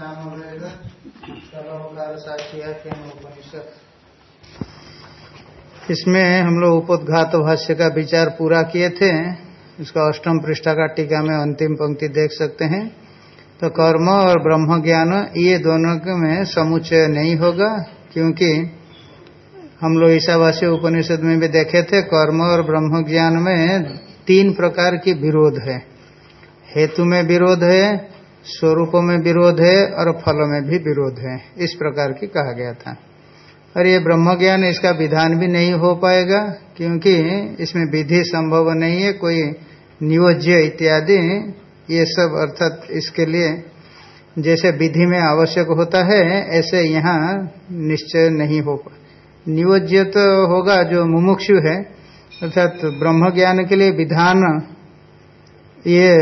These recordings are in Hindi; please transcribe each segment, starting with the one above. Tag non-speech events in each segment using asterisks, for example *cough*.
सामवेद सर्वकार साक्षी साक्षिया उपनिषद। इसमें हम लोग उपोदघात भाष्य का विचार पूरा किए थे। इसका अष्टम पृष्ठा का टीका में अंतिम पंक्ति देख सकते हैं। तो कर्म और ब्रह्म ज्ञान ये दोनों के में समुच्चय नहीं होगा, क्योंकि हम लोग ईशावासी उपनिषद में भी देखे थे, कर्म और ब्रह्म ज्ञान में तीन प्रकार की विरोध है। हेतु में विरोध है स्वरूप में विरोध है और फल में भी विरोध है। इस प्रकार की कहा गया था। और ये ब्रह्म ज्ञान इसका विधान भी नहीं हो पाएगा, क्योंकि इसमें विधि संभव नहीं है, कोई नियोज्य इत्यादि, ये सब अर्थात इसके लिए जैसे विधि में आवश्यक होता है, ऐसे यहाँ निश्चय नहीं हो पा। नियोज्य तो होगा जो मुमुक्षु है, अर्थात ब्रह्म ज्ञान के लिए विधान ये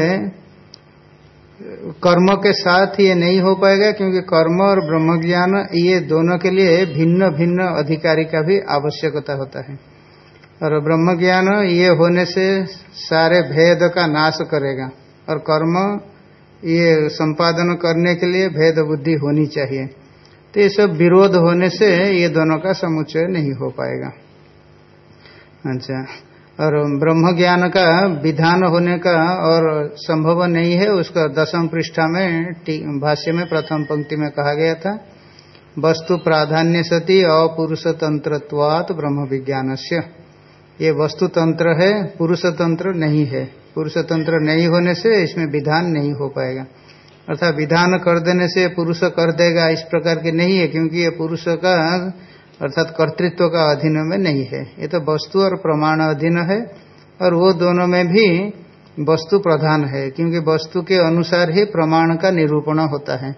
कर्म के साथ ये नहीं हो पाएगा, क्योंकि कर्म और ब्रह्म ज्ञान ये दोनों के लिए भिन्न भिन्न अधिकारी का भी आवश्यकता होता है। और ब्रह्म ज्ञान ये होने से सारे भेद का नाश करेगा, और कर्म ये संपादन करने के लिए भेद बुद्धि होनी चाहिए। तो ये सब विरोध होने से ये दोनों का समुच्चय नहीं हो पाएगा। अच्छा। और ब्रह्म ज्ञान का विधान होने का और संभव नहीं है, उसका दसम पृष्ठा में भाष्य में प्रथम पंक्ति में कहा गया था, वस्तु प्राधान्य सती अपुरुष तंत्रत्वात ब्रह्म विज्ञान से ये वस्तु तंत्र है, पुरुष तंत्र नहीं है। पुरुष तंत्र नहीं होने से इसमें विधान नहीं हो पाएगा। अर्थात विधान कर देने से पुरुष कर देगा इस प्रकार के नहीं है, क्योंकि ये पुरुष का अर्थात कर्तृत्व का अधीन में नहीं है। ये तो वस्तु और प्रमाण अधीन है और वो दोनों में भी वस्तु प्रधान है, क्योंकि वस्तु के अनुसार ही प्रमाण का निरूपण होता है।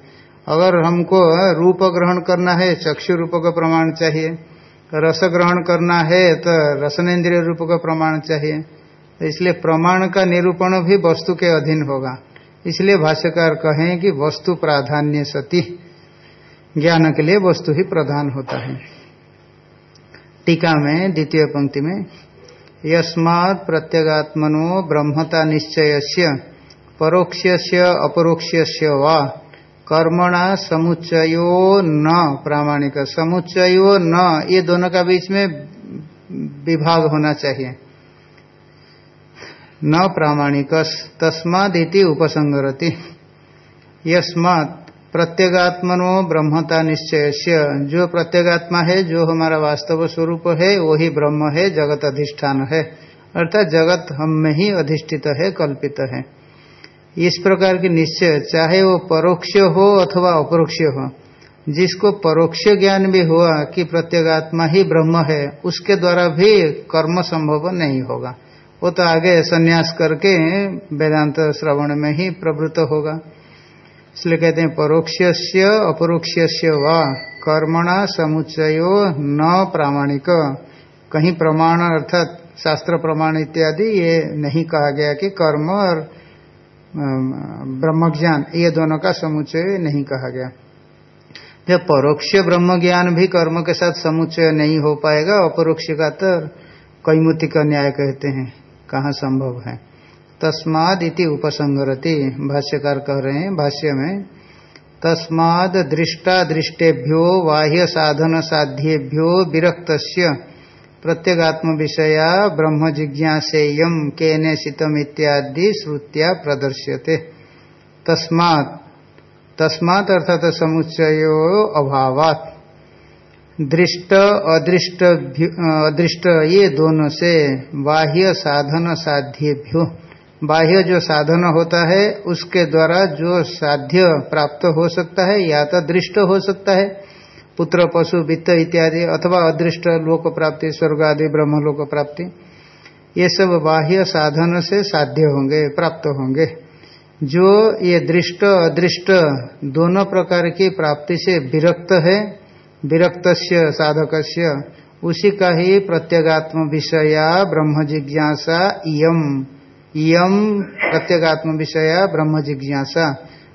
अगर हमको रूप ग्रहण करना है, चक्षु रूप का प्रमाण चाहिए, रस ग्रहण करना है तो रसनेन्द्रिय रूप का प्रमाण चाहिए। तो इसलिए प्रमाण का निरूपण भी वस्तु के अधीन होगा। इसलिए भाष्यकार कहें कि वस्तु प्राधान्य सती, ज्ञान के लिए वस्तु ही प्रधान होता है। टीका में, द्वितीय पंक्ति में, यस्मात् प्रत्यगात्मनो ब्रह्मता निश्चय से परोक्ष अपरोक्ष वा, कर्मणा समुच्चयो न, प्रामाणिक, समुच्चयो न, ये दोनों का बीच में विभाग होना चाहिए। न प्रामाणिक तस्मादिति उपसंगरति यस्मात् प्रत्यगात्मनो ब्रह्मता निश्चय जो प्रत्यगात्मा है, जो हमारा वास्तव स्वरूप है, वही ब्रह्म है, जगत अधिष्ठान है। अर्थात जगत हम में ही अधिष्ठित है, कल्पित है। इस प्रकार की निश्चय, चाहे वो परोक्ष हो अथवा अपरोक्ष हो, जिसको परोक्ष ज्ञान भी हुआ कि प्रत्यगात्मा ही ब्रह्म है, उसके द्वारा भी कर्म संभव नहीं होगा। वो तो आगे संन्यास करके वेदांत श्रवण में ही प्रवृत्त होगा। इसलिए कहते हैं परोक्ष अपरोक्ष व कर्मणा समुच्चयो न प्रामाणिक। कहीं प्रमाण अर्थात शास्त्र प्रमाण इत्यादि, ये नहीं कहा गया कि कर्म और ब्रह्म ज्ञान ये दोनों का समुच्चय नहीं कहा गया। जब परोक्ष ब्रह्म ज्ञान भी कर्म के साथ समुच्चय नहीं हो पाएगा। अपरोक्ष का तो कैमुति का न्याय कहते हैं। कहाँ संभव है? तस्माद इति उपसंगरति भाष्यकार कह रहे हैं, भाष्य में, तस्माद दृष्टा दृष्टेभ्यो बाह्य साधन साध्येभ्यो विरक्त प्रत्यगात्म विषया ब्रह्म जिज्ञासेयम केने शीतम इत्यादि श्रुत्या प्रदर्श्यते। तस्मात् तस्मात् अर्थात समुच्चयो अभावात। दृष्ट अदृष्ट अदृष्ट ये दोनों से बाह्य साधन साध्येभ्यो। बाह्य जो साधन होता है, उसके द्वारा जो साध्य प्राप्त हो सकता है, या तो दृष्ट हो सकता है, पुत्र, पशु, वित्त इत्यादि, अथवा अदृष्ट, लोक प्राप्ति, स्वर्ग आदि, ब्रह्म लोक प्राप्ति, ये सब बाह्य साधन से साध्य होंगे, प्राप्त होंगे। जो ये दृष्ट, अदृष्ट, दोनों प्रकार की प्राप्ति से विरक्त है विरक्त साधक उसी का ही प्रत्यगात्म विषया ब्रह्म जिज्ञासा यम यम प्रत्यगात्म विषया ब्रह्म जिज्ञासा।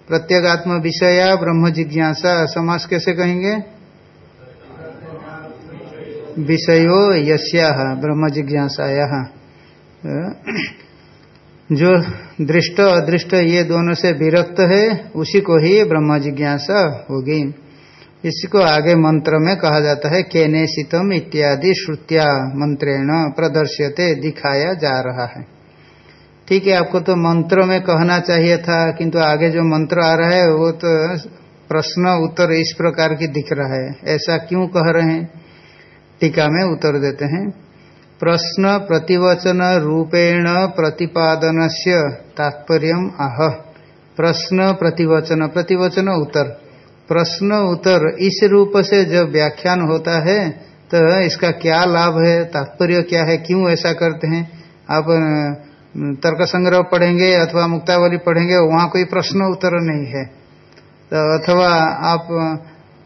प्रत्यगात्म विषया ब्रह्म जिज्ञासा। समास कैसे कहेंगे? विषयो यस्या, ब्रह्म जिज्ञासाया। जो दृष्ट, अदृष्ट, ये दोनों से विरक्त है, उसी को ही ब्रह्म जिज्ञासा होगी। इसी को आगे मंत्र में कहा जाता है केने शीतम इत्यादि श्रुत्या मंत्रेण प्रदर्श्यते, दिखाया जा रहा है। ठीक है, आपको तो मंत्र में कहना चाहिए था, किंतु आगे जो मंत्र आ रहा है, वो तो प्रश्न उत्तर इस प्रकार की दिख रहा है। ऐसा क्यों कह रहे हैं? टीका में उत्तर देते हैं। प्रश्न प्रतिवचन रूपेण प्रतिपादन से तात्पर्य आह प्रश्न प्रतिवचन प्रतिवचन उत्तर। प्रश्न उत्तर इस रूप से जब व्याख्यान होता है तो इसका क्या लाभ है? तात्पर्य क्या है? क्यों ऐसा करते हैं? आप तर्क संग्रह पढ़ेंगे अथवा मुक्तावली पढ़ेंगे, वहाँ कोई प्रश्न उत्तर नहीं है। तो अथवा आप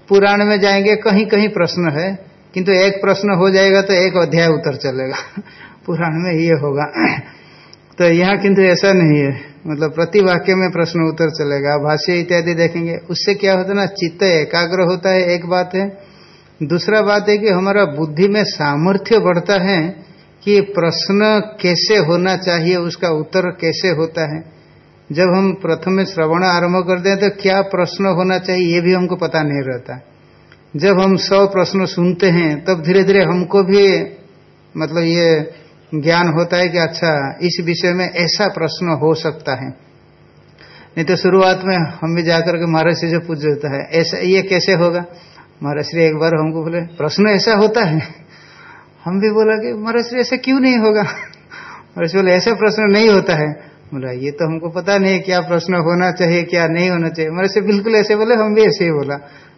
पुराण में जाएँगे कहीं कहीं प्रश्न है, किंतु एक प्रश्न हो जाएगा तो एक अध्याय उत्तर चलेगा। *laughs* पुराण में ये होगा। *clears throat* तो यहाँ किंतु ऐसा नहीं है। मतलब प्रति वाक्य में प्रश्न उत्तर चलेगा। भाष्य इत्यादि देखेंगे, उससे क्या होता है ना, चित्त एकाग्र होता है, एक बात है। दूसरा बात है कि हमारा बुद्धि में सामर्थ्य बढ़ता है कि प्रश्न कैसे होना चाहिए, उसका उत्तर कैसे होता है? जब हम प्रथम श्रवण आरंभ करते हैं तो क्या प्रश्न होना चाहिए, ये भी हमको पता नहीं रहता। जब हम सौ प्रश्न सुनते हैं, तब धीरे धीरे हमको भी मतलब ये ज्ञान होता है कि अच्छा इस विषय में ऐसा प्रश्न हो सकता है। नहीं तो शुरुआत में हम भी जाकर के महाराज से जो पूछ देता है, ऐसा, ये कैसे होगा? महाराज श्री एक बार हमको बोले, प्रश्न ऐसा होता है। हम भी बोला कि महाराज ऐसा क्यों नहीं होगा? *laughs* महाराज बोले, ऐसा प्रश्न नहीं होता है। बोला, ये तो हमको पता नहीं क्या प्रश्न होना चाहिए, क्या नहीं होना चाहिए। महाराज से बिल्कुल ऐसे बोले, हम भी ऐसे ही बोला।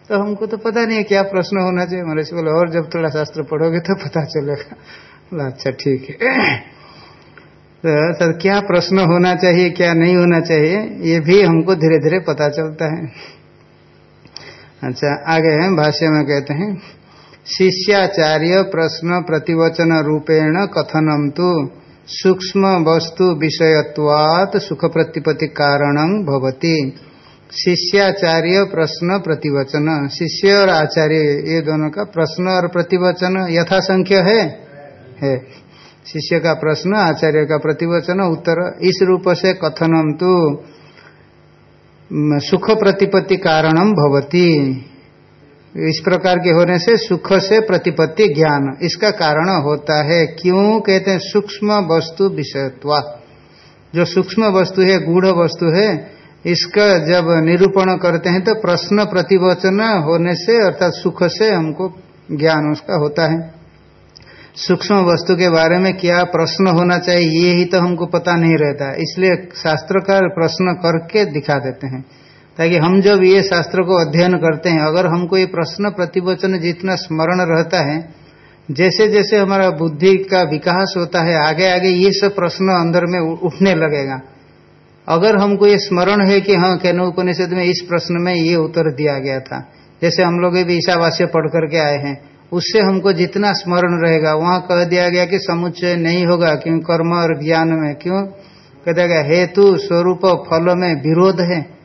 तो हमको तो पता नहीं है क्या प्रश्न होना चाहिए। से बोले, और जब थोड़ा शास्त्र पढ़ोगे तो पता चलेगा। *laughs* बोला अच्छा ठीक है। *clears throat* तो क्या प्रश्न होना चाहिए, क्या नहीं होना चाहिए, ये भी हमको धीरे धीरे पता चलता है। *laughs* अच्छा आगे भाष्य में कहते हैं शिष्याचार्य प्रश्न प्रतिवचन रूपेण कथनम तो सूक्ष्म वस्तु विषयत्वात् सुख प्रतिपत्ति कारणं भवती। शिष्याचार्य प्रश्न प्रतिवचन। शिष्य और आचार्य, ये दोनों का प्रश्न और प्रतिवचन यथासंख्य है? है। शिष्य का प्रश्न, आचार्य का प्रतिवचन, उत्तर इस रूप से कथनम तो सुख प्रतिपत्ति कारणम भवती। इस प्रकार के होने से सुख से प्रतिपत्ति ज्ञान, इसका कारण होता है। क्यों कहते हैं? सूक्ष्म वस्तु विषयत्वा। जो सूक्ष्म वस्तु है, गूढ़ वस्तु है, इसका जब निरूपण करते हैं तो प्रश्न प्रतिवचन होने से, अर्थात सुख से हमको ज्ञान उसका होता है। सूक्ष्म वस्तु के बारे में क्या प्रश्न होना चाहिए, ये ही तो हमको पता नहीं रहता। इसलिए शास्त्रकार प्रश्न करके दिखा देते हैं। ताकि हम जब ये शास्त्र को अध्ययन करते हैं, अगर हमको ये प्रश्न प्रतिवचन जितना स्मरण रहता है जैसे जैसे हमारा बुद्धि का विकास होता है आगे आगे ये सब प्रश्न अंदर में उठने लगेगा। अगर हमको ये स्मरण है कि हाँ कैनो उपनिषद में इस प्रश्न में ये उत्तर दिया गया था, जैसे हम लोग भी ईशावास्य पढ़ करके आए हैं, उससे हमको जितना स्मरण रहेगा, वहाँ कह दिया गया कि समुच्चय नहीं होगा, क्यों कर्म और ज्ञान में, क्यों? कहते गया, हेतु स्वरूप फल में विरोध है।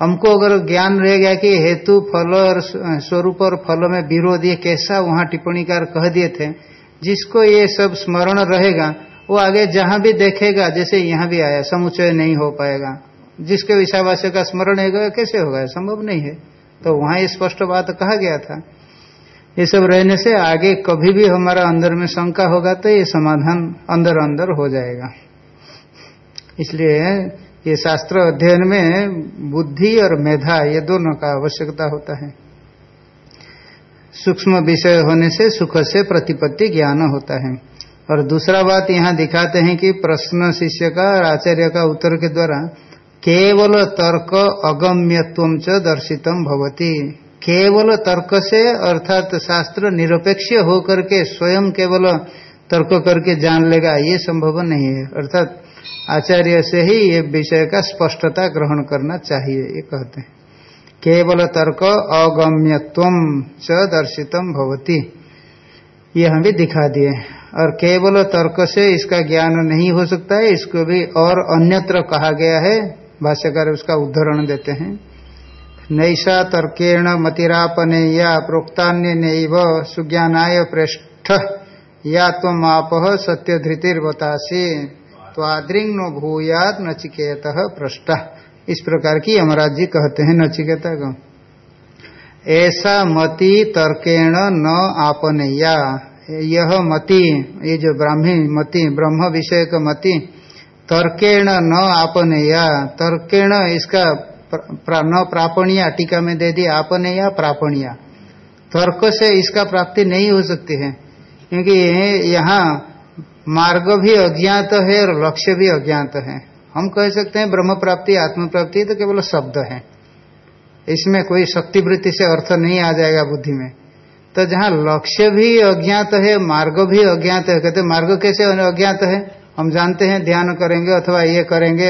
हमको अगर ज्ञान रह गया कि हेतु, फल और स्वरूप और फल में विरोध, ये कैसा वहाँ टिप्पणीकार कह दिए थे, जिसको ये सब स्मरण रहेगा, वो आगे जहाँ भी देखेगा, जैसे यहाँ भी आया समुचय नहीं हो पाएगा। जिसके विषावास्य का स्मरण है कैसे होगा? संभव नहीं है। तो वहाँ ये स्पष्ट बात कहा गया था। ये सब रहने से आगे कभी भी हमारा अंदर में शंका होगा तो ये समाधान अंदर अंदर हो जाएगा। इसलिए ये शास्त्र अध्ययन में बुद्धि और मेधा, ये दोनों का आवश्यकता होता है। सूक्ष्म विषय होने से सुख से प्रतिपत्ति ज्ञान होता है। और दूसरा बात यहाँ दिखाते हैं कि प्रश्न शिष्य का और आचार्य का उत्तर के द्वारा, केवल तर्क अगम्यत्व च दर्शितम भवती। केवल तर्क से अर्थात शास्त्र निरपेक्ष होकर के स्वयं केवल तर्क करके जान लेगा, ये संभव नहीं है। अर्थात आचार्य से ही ये विषय का स्पष्टता ग्रहण करना चाहिए, ये कहते हैं। केवल तर्क अगम्यत्व च दर्शितम भवती। ये हम भी दिखा दिए और केवल तर्क से इसका ज्ञान नहीं हो सकता है, इसको भी और अन्यत्र कहा गया है। भाष्यकार उसका उदाहरण देते हैं। नैषा तर्केण मतिरापने या प्रोक्तान्य नैव सुज्ञानाय पृष्ठ या तम आप सत्य धृतिर्वतासी त्वाद्रिंग नो भूयात नचिकेत पृष्ठ इस प्रकार की यमराज जी कहते हैं नचिकेता ऐसा मति तर्केण न आपनया। यह मति ये जो ब्राह्मी मति ब्रह्म विषय का मति तर्केण न आपनया। तर्केण इसका प्रा, न प्रापणिया टीका में दे दी आपनया प्रापणिया। तर्क से इसका प्राप्ति नहीं हो सकती है क्योंकि यहाँ मार्ग भी अज्ञात है और लक्ष्य भी अज्ञात है। हम कह सकते हैं ब्रह्म प्राप्ति, आत्म प्राप्ति तो केवल शब्द है। इसमें कोई शक्तिवृत्ति से अर्थ नहीं आ जाएगा बुद्धि में। तो जहाँ लक्ष्य भी अज्ञात है, मार्ग भी अज्ञात है, कहते मार्ग कैसे अज्ञात है? हम जानते हैं, ध्यान करेंगे अथवा ये करेंगे,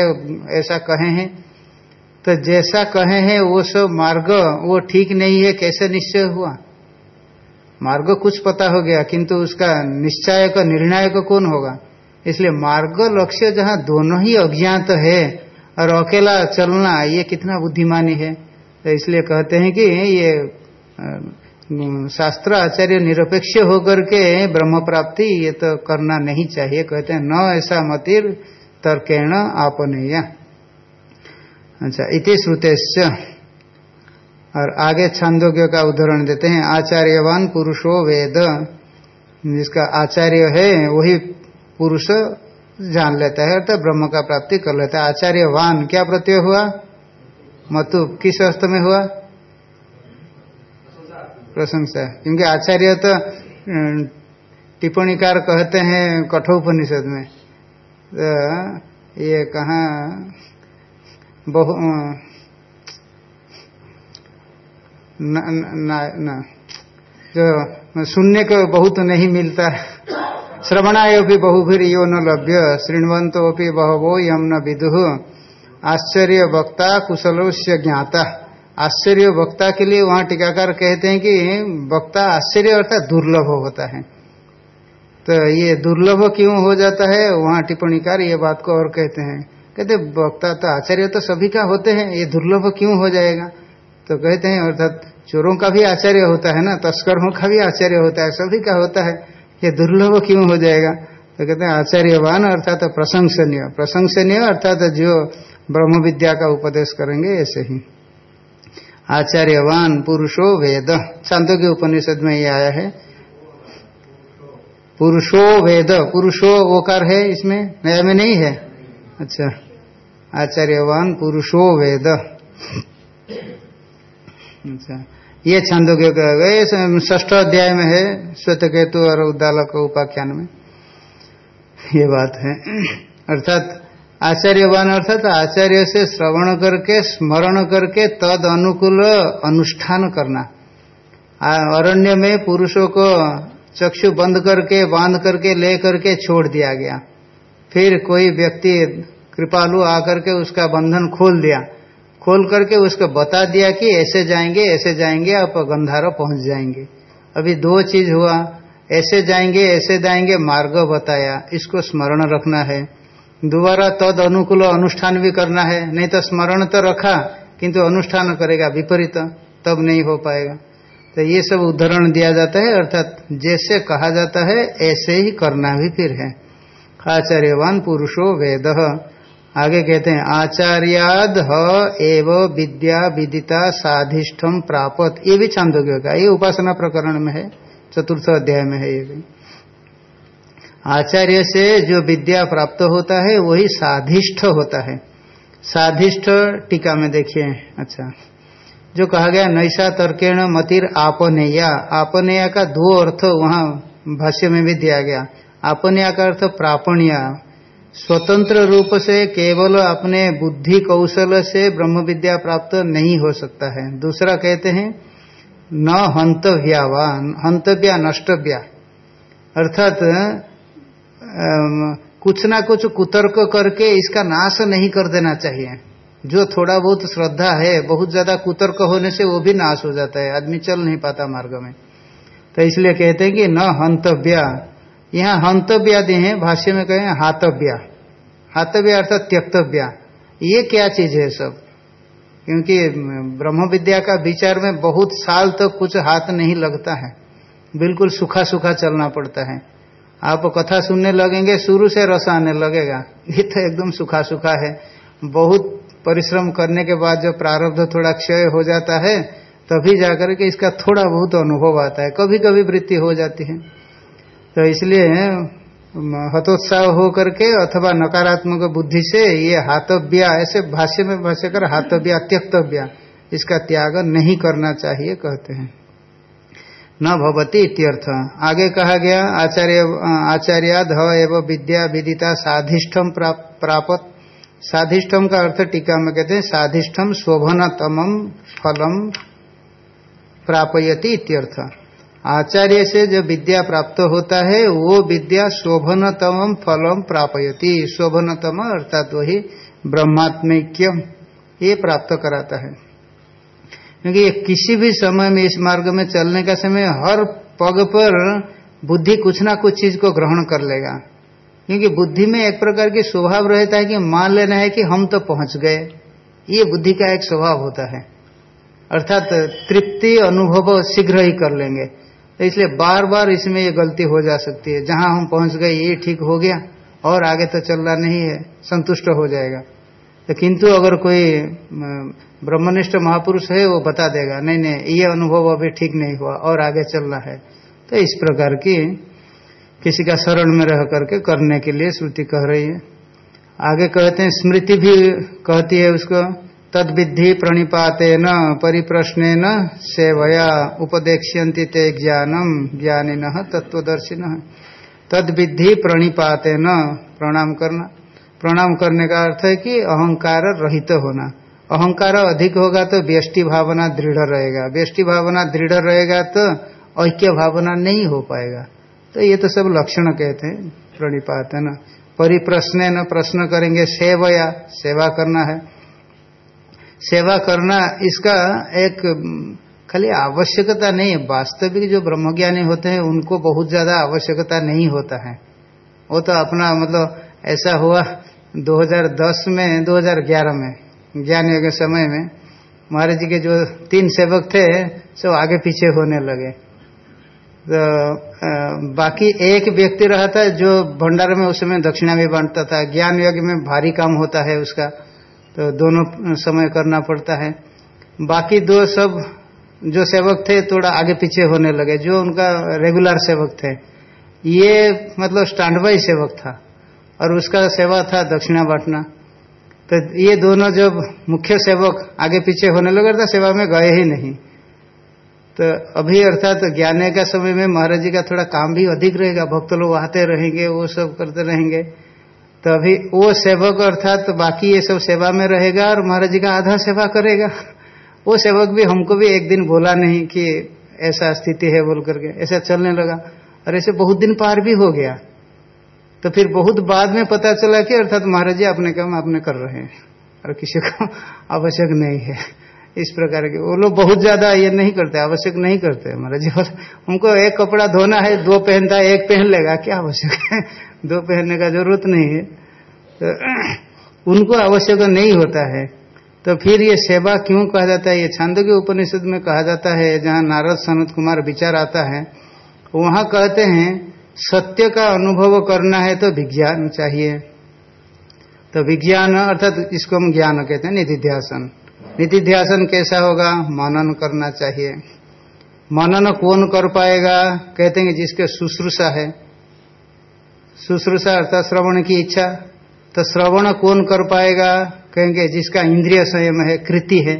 ऐसा कहे हैं। तो जैसा कहे हैं, वो सब मार्ग, वो ठीक नहीं है, कैसे निश्चय हुआ? मार्ग कुछ पता हो गया, किंतु उसका निश्चय का निर्णायक कौन होगा? इसलिए मार्ग लक्ष्य जहाँ दोनों ही अज्ञात है और अकेला चलना, ये कितना बुद्धिमानी है। तो इसलिए कहते हैं कि ये शास्त्र आचार्य निरपेक्ष होकर के ब्रह्म प्राप्ति ये तो करना नहीं चाहिए। कहते हैं, न ऐसा मतिर तर्केण आपनेय। अच्छा इति श्रुतेश और आगे छांदोग्य का उदाहरण देते हैं, आचार्यवान पुरुषो वेद। जिसका आचार्य है, वही पुरुष जान लेता है, अर्थात ब्रह्म का प्राप्ति कर लेता है। आचार्यवान क्या प्रत्यय हुआ? मतु किस अर्थ में हुआ? प्रशंसा। क्योंकि आचार्य तो टिप्पणीकार कहते हैं कठोपनिषद में। तो ये कहा, बहु न, जो सुनने को बहुत नहीं मिलता श्रवणाय भी बहुभिर यो न लभ्य श्रृणवंतो भी बहवो यम न विदु। आश्चर्य वक्ता कुशलो से ज्ञाता। आश्चर्य वक्ता के लिए वहाँ टीकाकार कहते हैं कि वक्ता आश्चर्य अर्थात दुर्लभ होता है। तो ये दुर्लभ क्यों हो जाता है? वहाँ टिप्पणीकार ये बात को और कहते हैं। कहते वक्ता तो आचार्य तो सभी का होते हैं ये दुर्लभ क्यों हो जाएगा? तो कहते हैं, अर्थात चोरों का भी आचार्य होता है ना, तस्करों का भी आचार्य होता है, सभी का होता है ये दुर्लभ क्यों हो जाएगा? तो कहते हैं आचार्यवान अर्थात प्रशंसनीय। प्रशंसनीय अर्थात जो ब्रह्म विद्या का उपदेश करेंगे, ऐसे ही। आचार्यवान पुरुषो वेद। शांतों के उपनिषद में ये आया है। पुरुषो वेद। पुरुषो ओकार है इसमें? नया में नहीं है? अच्छा। आचार्यवान पुरुषो वेद। ये छंदोग्य गए ष्ठ अध्याय में है श्वेत केतु और उद्दालक उपाख्यान में। ये बात है। अर्थात आचार्यवान, अर्थात आचार्य से श्रवण करके, स्मरण करके तद अनुकूल अनुष्ठान करना। अरण्य में पुरुषों को चक्षु बंद करके, बाँध करके, ले करके छोड़ दिया गया। फिर कोई व्यक्ति कृपालु आकर के उसका बंधन खोल दिया। खोल करके उसको बता दिया कि ऐसे जाएँगे ऐसे जाएँगे, आप गंधारा पहुँच जाएँगे। अभी दो चीज़ हुआ, ऐसे जाएँगे ऐसे जाएँगे, मार्ग बताया। इसको स्मरण रखना है। दोबारा तद अनुकूल अनुष्ठान भी करना है। नहीं तो स्मरण तो रखा, किंतु अनुष्ठान करेगा, विपरीत, तब नहीं हो पाएगा। तो ये सब उदाहरण दिया जाता है, अर्थात जैसे कहा जाता है, ऐसे ही करना भी फिर है। आचार्यवान पुरुषो वेद। आगे कहते हैं, आचार्याद ह एव विद्या विदिता साधिष्ठम प्रापत। ये भी छांदोग्य का ये उपासना प्रकरण में है, चतुर्थ अध्याय में है ये भी। आचार्य से जो विद्या प्राप्त होता है, वही साधिष्ठ होता है। साधिष्ठ टीका में देखिए। अच्छा। जो कहा गया नैसा तर्केण मतिर आपनेया। आपनेया का दो अर्थ वहाँ भाष्य में भी दिया गया। आपनेया का अर्थ प्रापणिया। स्वतंत्र रूप से केवल अपने बुद्धि कौशल से ब्रह्म विद्या प्राप्त नहीं हो सकता है। दूसरा कहते हैं, न हंतव्या हंतव्या, नष्टव्या। अर्थात कुछ ना कुछ कुतर्क करके इसका नाश नहीं कर देना चाहिए। जो थोड़ा बहुत श्रद्धा है, बहुत ज़्यादा कुतर्क होने से वो भी नाश हो जाता है। आदमी चल नहीं पाता मार्ग में। तो इसलिए कहते हैं कि न हंतव्या। यहाँ हंतव्यादि है, भाष्य में कहें हातव्या। हातव्या अर्थात त्यक्तव्या। ये क्या चीज़ है सब? क्योंकि ब्रह्म विद्या का विचार में बहुत साल तक तो कुछ हाथ नहीं लगता है। बिल्कुल सूखा सूखा चलना पड़ता है। आप कथा सुनने लगेंगे, शुरू से रस आने लगेगा। ये तो एकदम सूखा सूखा है। बहुत परिश्रम करने के बाद जब प्रारब्ध थोड़ा क्षय हो जाता है, तभी जाकर के इसका थोड़ा बहुत अनुभव आता है। कभी कभी वृत्ति हो जाती है। तो इसलिए हतोत्साह हो करके अथवा नकारात्मक बुद्धि से ये हाथव्या ऐसे भाष्य में भाष्य कर हाथव्या त्यक्तव्या, इसका त्याग नहीं करना चाहिए कहते हैं। न भवती इत्यर्थ। आगे कहा गया, आचार्य आचार्या ध एवं विद्या विदिता साधिष्ठम प्राप्त। साधिष्ठम का अर्थ टीका में कहते हैं साधिष्ठम शोभनतम फलम प्रापयति इत्यर्थ। आचार्य से जो विद्या प्राप्त होता है, वो विद्या शोभनतम फलम प्रापयति। शोभनतम अर्थात वही ब्रह्मात्मिक्य ये प्राप्त कराता है। क्योंकि ये किसी भी समय में, इस मार्ग में चलने का समय, हर पग पर बुद्धि कुछ ना कुछ चीज़ को ग्रहण कर लेगा। क्योंकि बुद्धि में एक प्रकार की स्वभाव रहता है कि मान लेना है कि हम तो पहुँच गए। ये बुद्धि का एक स्वभाव होता है। अर्थात तृप्ति, अनुभव शीघ्र ही कर लेंगे। तो इसलिए बार बार इसमें ये गलती हो जा सकती है। जहाँ हम पहुँच गए, ये ठीक हो गया, और आगे तो चलना नहीं है, संतुष्ट हो जाएगा। तो किंतु अगर कोई ब्रह्मनिष्ठ महापुरुष है, वो बता देगा, नहीं नहीं, ये अनुभव अभी ठीक नहीं हुआ, और आगे चलना है। तो इस प्रकार की किसी का शरण में रह करके करने के लिए श्रुति कह रही है। आगे कहते हैं, स्मृति भी कहती है उसको तद विधि प्रणिपाते न परिप्रश्न सेवया उपदेक्ष्यंति ते ज्ञानम ज्ञानिन तत्वदर्शिन तद विधि प्रणिपाते न प्रणाम करना। प्रणाम करने का अर्थ है कि अहंकार रहित होना। अहंकार अधिक होगा तो व्यष्टि भावना दृढ़ रहेगा। व्यष्टि भावना दृढ़ रहेगा तो ऐक्य भावना नहीं हो पाएगा। तो ये तो सब लक्षण कहते हैं प्रणिपात न परिप्रश्न न प्रश्न करेंगे, सेवया, सेवा करना है। सेवा करना इसका एक खाली आवश्यकता नहीं है। वास्तविक जो ब्रह्मज्ञानी होते हैं, उनको बहुत ज़्यादा आवश्यकता नहीं होता है। वो तो अपना मतलब ऐसा हुआ 2010 में 2011 में, ज्ञान के समय में, महाराज जी के जो तीन सेवक थे, सब आगे पीछे होने लगे। तो बाकी एक व्यक्ति रहा था जो भंडार में उस समय दक्षिणा भी बांटता था। ज्ञान योग में भारी काम होता है उसका। तो दोनों समय करना पड़ता है। बाकी दो सब जो सेवक थे, थोड़ा आगे पीछे होने लगे, जो उनका रेगुलर सेवक थे। ये मतलब स्टैंड बाई सेवक था और उसका सेवा था दक्षिणा बांटना। तो ये दोनों जब मुख्य सेवक आगे पीछे होने लगे था सेवा में गए ही नहीं। तो अभी अर्थात तो ज्ञाने का समय में महाराज जी का थोड़ा काम भी अधिक रहेगा, भक्त लोग आते रहेंगे, वो सब करते रहेंगे। तो अभी वो सेवक अर्थात तो बाकी ये सब सेवा में रहेगा और महाराज जी का आधा सेवा करेगा। वो सेवक भी हमको भी एक दिन बोला नहीं कि ऐसा स्थिति है बोल करके, ऐसा चलने लगा। और ऐसे बहुत दिन पार भी हो गया। तो फिर बहुत बाद में पता चला कि अर्थात महाराज जी अपने काम अपने कर रहे हैं और किसी को आवश्यक नहीं है। इस प्रकार के वो लोग बहुत ज़्यादा ये नहीं करते, आवश्यक नहीं करते। महाराज जी उनको एक कपड़ा धोना है, दो पहनता है, एक पहन लेगा, क्या आवश्यक है? दो पहनने का ज़रूरत नहीं है तो उनको आवश्यक नहीं होता है। तो फिर ये सेवा क्यों कहा जाता है? ये छांद के उपनिषद में कहा जाता है, जहाँ नारद सनत कुमार विचार आता है, वहाँ कहते हैं, सत्य का अनुभव करना है तो विज्ञान चाहिए। तो विज्ञान अर्थात इसको हम ज्ञान कहते हैं, निधिध्यासन। निधिध्यासन कैसा होगा? मनन करना चाहिए। मनन कौन कर पाएगा? कहते हैं जिसके शुश्रूषा है। शुश्रूषा अर्थात श्रवण की इच्छा। तो श्रवण कौन कर पाएगा? कहेंगे, जिसका इंद्रिय संयम है, कृति है।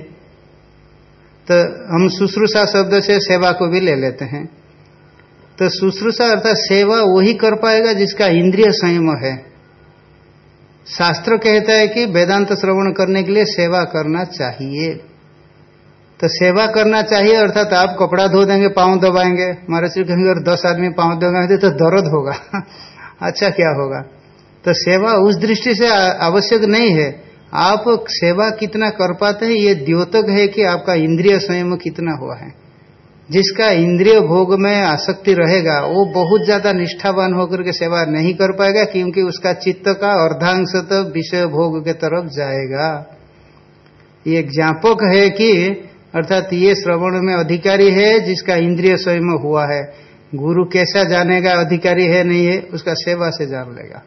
तो हम शुश्रूषा शब्द से सेवा को भी ले लेते हैं। तो शुश्रूषा अर्थात सेवा वही कर पाएगा जिसका इंद्रिय संयम है। शास्त्र कहता है कि वेदांत श्रवण करने के लिए सेवा करना चाहिए। तो सेवा करना चाहिए, अर्थात आप कपड़ा धो देंगे, पाँव दबाएँगे। महाराज श्री कहेंगे, और दस आदमी पाँव दबाएँगे तो दर्द होगा। *laughs* अच्छा क्या होगा? तो सेवा उस दृष्टि से आवश्यक नहीं है। आप सेवा कितना कर पाते हैं, ये द्योतक है कि आपका इंद्रिय संयम कितना हुआ है। जिसका इंद्रिय भोग में आसक्ति रहेगा, वो बहुत ज़्यादा निष्ठावान होकर के सेवा नहीं कर पाएगा, क्योंकि उसका चित्त का अर्धांश तो विषय भोग के तरफ़ जाएगा। ये ज्ञापक है कि, अर्थात ये श्रवण में अधिकारी है जिसका इंद्रिय स्वयं हुआ है। गुरु कैसा जानेगा, अधिकारी है, नहीं है, उसका सेवा से जान लेगा।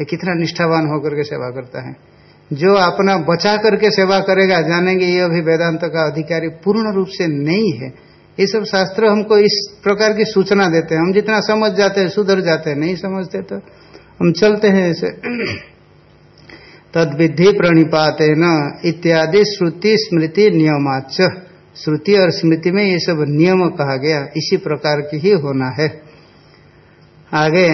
ये कितना निष्ठावान होकर के सेवा करता है। जो अपना बचा करके सेवा करेगा, जानेंगे ये अभी वेदांत का अधिकारी पूर्ण रूप से नहीं है। ये सब शास्त्र हमको इस प्रकार की सूचना देते हैं। हम जितना समझ जाते हैं, सुधर जाते हैं। नहीं समझते तो हम चलते हैं ऐसे। *clears throat* तद विधि प्रणिपात न इत्यादि श्रुति स्मृति नियमाच श्रुति और स्मृति में ये सब नियम कहा गया, इसी प्रकार की ही होना है। आगे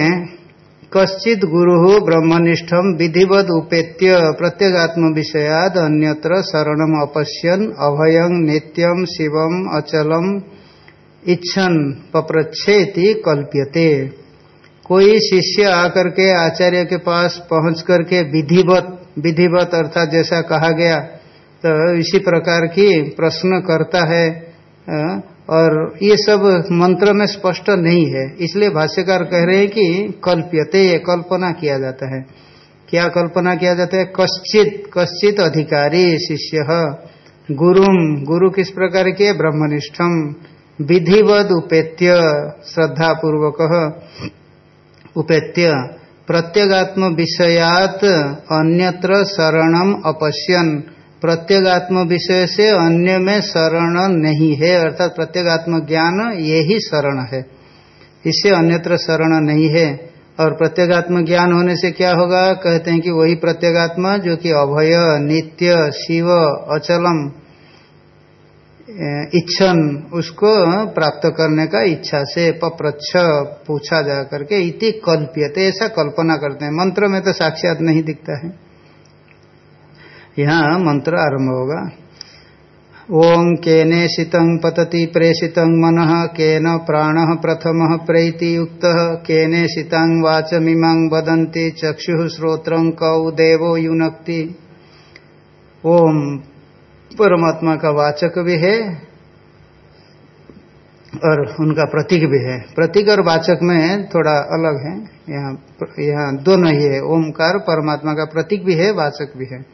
कश्चित गुरु ब्रह्मनिष्ठम विधिवत उपेत्य प्रत्येगात्म विषयाद अन्यत्र शरणम अपश्यन, अभयं नित्यम शिवम अचलम इच्छन पप्रच्छेति कल्प्यते। कोई शिष्य आकर के आचार्य के पास पहुँच करके विधिवत विधिवत अर्थात जैसा कहा गया तो इसी प्रकार की प्रश्न करता है और ये सब मंत्र में स्पष्ट नहीं है। इसलिए भाष्यकार कह रहे हैं कि कल्प्यते कल्पना किया जाता है। क्या कल्पना किया जाता है? कश्चित कश्चित अधिकारी शिष्य। गुरुम गुरु किस प्रकार के? ब्रह्मनिष्ठम विधिवद उपेत्य श्रद्धा पूर्वक उपेत्य प्रत्यगात्म विषयात अन्यत्र शरणम अपश्यन। प्रत्येगात्म विषय से अन्य में शरण नहीं है, अर्थात प्रत्येगात्म ज्ञान ये ही शरण है। इससे अन्यत्र शरण नहीं है। और प्रत्येगात्म ज्ञान होने से क्या होगा? कहते हैं कि वही प्रत्येगात्मा जो कि अभय, नित्य, शिव, अचलम इच्छन, उसको प्राप्त करने का इच्छा से पप्रच्छ पूछा जा करके इति कल्प्यते, ऐसा कल्पना करते हैं। मंत्र में तो साक्षात नहीं दिखता है। यहाँ मंत्र आरंभ होगा। ओम केने शीतं पतति प्रेषित मन, केन प्राण प्रथम प्रैति युक्त केने शीतां वाचमीमां वदन्ति चक्षु श्रोत्र कौ देवो युनक्ति। ओम परमात्मा का वाचक भी है और उनका प्रतीक भी है। प्रतीक और वाचक में थोड़ा अलग है। यहाँ यहाँ दोनों ही है। ओमकार परमात्मा का प्रतीक भी है, वाचक भी है।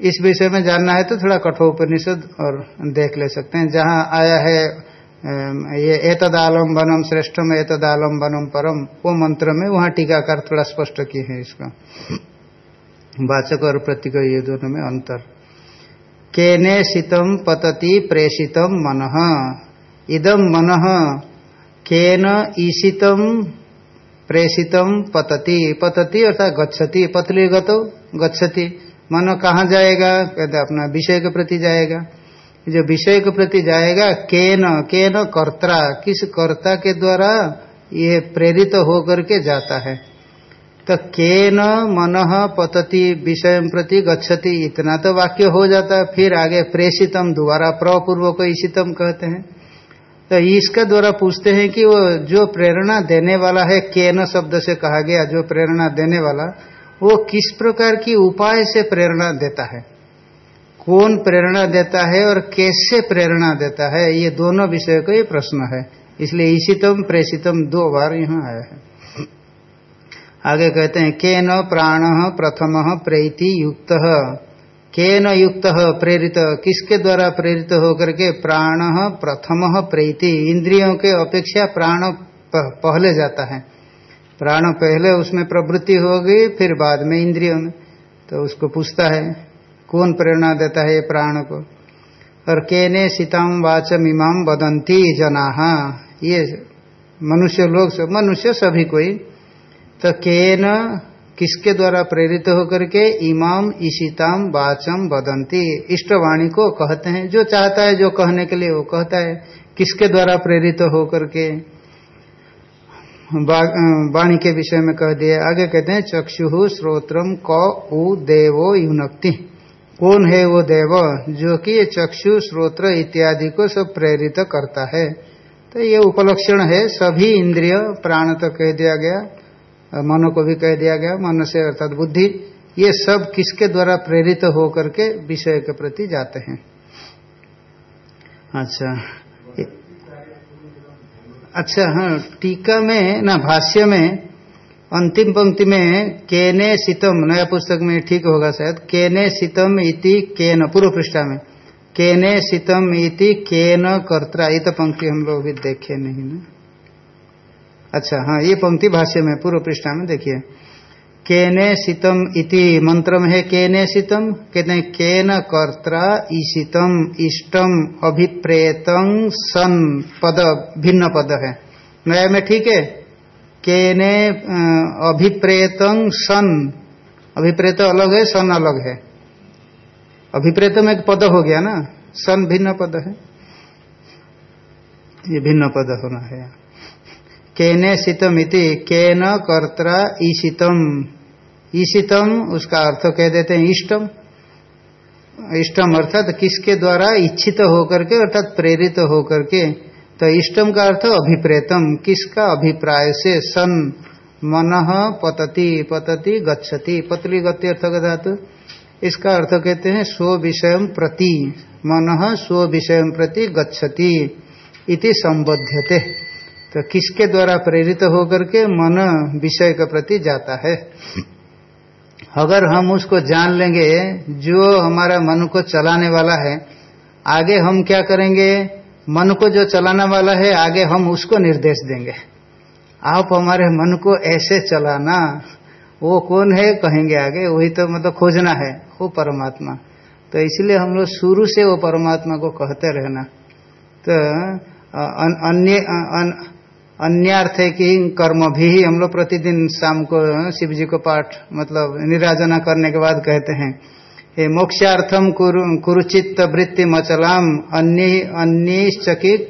इस विषय में जानना है तो थोड़ा कठोर कठोपनिषद और देख ले सकते हैं। जहाँ आया है ये एतदालम्बनम श्रेष्ठम एतद एतदालम्बनम परम, वो मंत्र में वहाँ टीकाकार थोड़ा स्पष्ट किए हैं इसका। वाचक और प्रतीक ये दोनों में अंतर। केने शीतम पतति प्रेषितम मन। इदम मन, केन ईशितम प्रेषितम पतति। पतति अर्थात गच्छति। पतली गतो गच्छति। मन कहाँ जाएगा? कहते अपना विषय के प्रति जाएगा। जो विषय के प्रति जाएगा, केन केन कर्ता किस कर्ता के द्वारा ये प्रेरित होकर के जाता है। तो केन मन पतति विषय प्रति गच्छति, इतना तो वाक्य हो जाता है, फिर आगे प्रेषितम, दोबारा प्रपूर्वक ईशितम कहते हैं। तो इसका द्वारा पूछते हैं कि वो जो प्रेरणा देने वाला है, केन शब्द से कहा गया, जो प्रेरणा देने वाला वो किस प्रकार की उपाय से प्रेरणा देता है? कौन प्रेरणा देता है और कैसे प्रेरणा देता है? ये दोनों विषय का ये प्रश्न है। इसलिए इसीतम प्रेषितम दो बार यहाँ आया है। आगे कहते हैं के न प्राण प्रथम प्रेति युक्त। के न युक्त प्रेरित? किसके द्वारा प्रेरित होकर के प्राण प्रथम प्रेति इंद्रियों के अपेक्षा प्राण पहले जाता है। प्राण पहले उसमें प्रवृत्ति होगी, फिर बाद में इंद्रियों में। तो उसको पूछता है, कौन प्रेरणा देता है ये प्राण को? और केने सीताम वाचम इमाम बदंती जना ये मनुष्य लोग सब, मनुष्य सभी कोई। तो केन किसके द्वारा प्रेरित होकर के? इमाम ईशिताम वाचम बदंती इष्टवाणी को कहते हैं। जो चाहता है, जो कहने के लिए वो कहता है, किसके द्वारा प्रेरित होकर के? वाणी के विषय में कह दिया, आगे कहते हैं, चक्षु श्रोत्रम क, उ, देवो, युनक्ति। कौन है वो देव जो कि ये चक्षु श्रोत्र इत्यादि को सब प्रेरित करता है? तो ये उपलक्षण है, सभी इंद्रिय प्राण तो कह दिया गया, मन को भी कह दिया गया, मन से अर्थात बुद्धि, ये सब किसके द्वारा प्रेरित होकर के विषय के प्रति जाते हैं? अच्छा अच्छा हाँ टीका में, ना, भाष्य में, अंतिम पंक्ति में, केने सितम, नया पुस्तक में ठीक होगा शायद, केने सितम इति केन, पूर्व पृष्ठा में, केने सितम इति केन कर्ता ये तो पंक्ति हम लोग अभी देखे नहीं ना। अच्छा हाँ ये पंक्ति भाष्य में, पूर्व पृष्ठा में, देखिए। केने शीतम इति मंत्र है केने शीतम कहते हैं, केन कर्ता ईशितम इष्टम अभिप्रेतं सन पद, भिन्न पद है। नया में ठीक है? केने अभिप्रेतं सन। अभिप्रेत अलग है, सन अलग है। अभिप्रेत में एक पद हो गया ना? सन भिन्न पद है। ये भिन्न पद होना है। केने शीतम इति, केन कर्ता ईशितम। ईशितम, उसका अर्थ कह देते हैं इष्टम। इष्टम अर्थात किसके द्वारा इच्छित होकर के, अर्थात प्रेरित होकर के। तो इष्टम का अर्थ अभिप्रेतम, किसका अभिप्राय से सन, मन पतति पतति गच्छति। पतली गति अर्थ का धातु। इसका अर्थ कहते हैं स्व विषय प्रति, मन स्व विषय प्रति गच्छति इति संबद्धते तो किसके द्वारा प्रेरित होकर के मन विषय के प्रति जाता है? अगर हम उसको जान लेंगे, जो हमारा मन को चलाने वाला है, आगे हम क्या करेंगे? मन को जो चलाने वाला है, आगे हम उसको निर्देश देंगे। आप हमारे मन को ऐसे चलाना, वो कौन है? कहेंगे आगे, वही तो मतलब खोजना है, वो परमात्मा। तो इसलिए हम लोग शुरू से वो परमात्मा को कहते रहना। तो अन्य अन्यार्थ है कि कर्म भी हम लोग प्रतिदिन शाम को शिव जी को पाठ मतलब निराजना करने के बाद कहते हैं ये मोक्षार्थम कुरुचित वृत्ति मचलाम अन्य अन्यश्चकित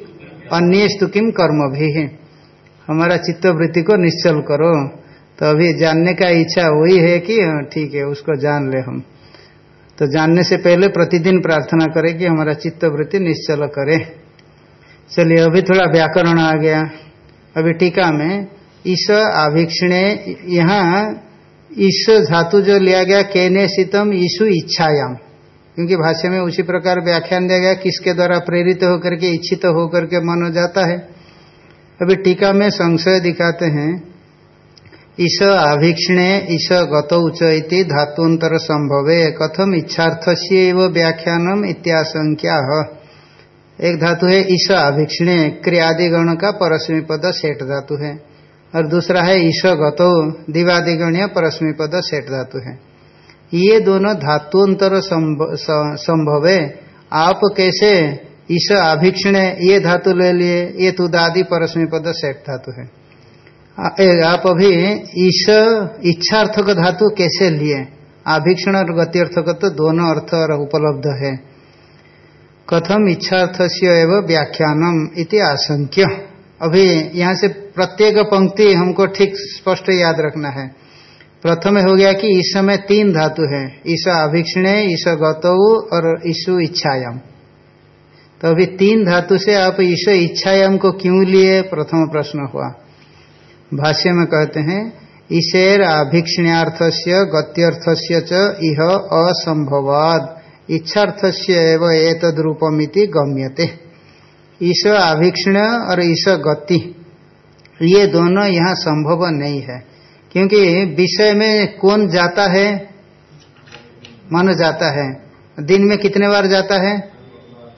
अन्यस्तु किम कर्म भी है? हमारा चित्त वृत्ति को निश्चल करो। तो अभी जानने का इच्छा वही है कि हाँ, ठीक है उसको जान ले हम। तो जानने से पहले प्रतिदिन प्रार्थना करें कि हमारा चित्त वृत्ति निश्चल करे। चलिए अभी थोड़ा व्याकरण आ गया। अभी टीका में ईश आभिक्षणे यहाँ ईश धातु जो लिया गया, केने शीतम ईशु इच्छायाम। क्योंकि भाष्य में उसी प्रकार व्याख्यान दिया गया, किसके द्वारा प्रेरित होकर के, इच्छित तो होकर के मन हो जाता है। अभी टीका में संशय दिखाते हैं ईश आभीक्षणे ईश गत उच इति धातुअंतर संभवे, कथम इच्छार्थ से व्याख्यानम इत्याशंख्या एक धातु है ईश आभीक्षणे क्रियादिगण का परस्मी पद सेठ धातु है। और दूसरा है ईश गतो दिवादिगण्य परस्मी पद सेठ धातु है। ये दोनों धातुअंतर संभव है। आप कैसे ईश आभीक्षण ये धातु ले लिए, ये तुदादि परस्मी पद सेठ धातु है। आप अभी ईश, इच्छार्थक धातु कैसे लिए? आभीक्षण और गत्यर्थक तो दोनों अर्थ और उपलब्ध है। कथम इच्छार्थ से एवं व्याख्यानम इति आशंक्य अभी यहाँ से प्रत्येक पंक्ति हमको ठीक स्पष्ट याद रखना है। प्रथम हो गया कि इस समय तीन धातु है ईसा अभीक्षण, ईश गतौ और ईशु इच्छायाम। तो अभी तीन धातु से आप ईश इच्छायाम को क्यों लिए, प्रथम प्रश्न हुआ। भाष्य में कहते हैं, ईशेर आभिक्षण्यार्थ से गत्यर्थ से इह असंभवाद इच्छार्थ से एतद रूपमिति गम्यते। ईश आभिक्षण और ईश गति, ये दोनों यहाँ संभव नहीं है, क्योंकि विषय में कौन जाता है? मन जाता है। दिन में कितने बार जाता है?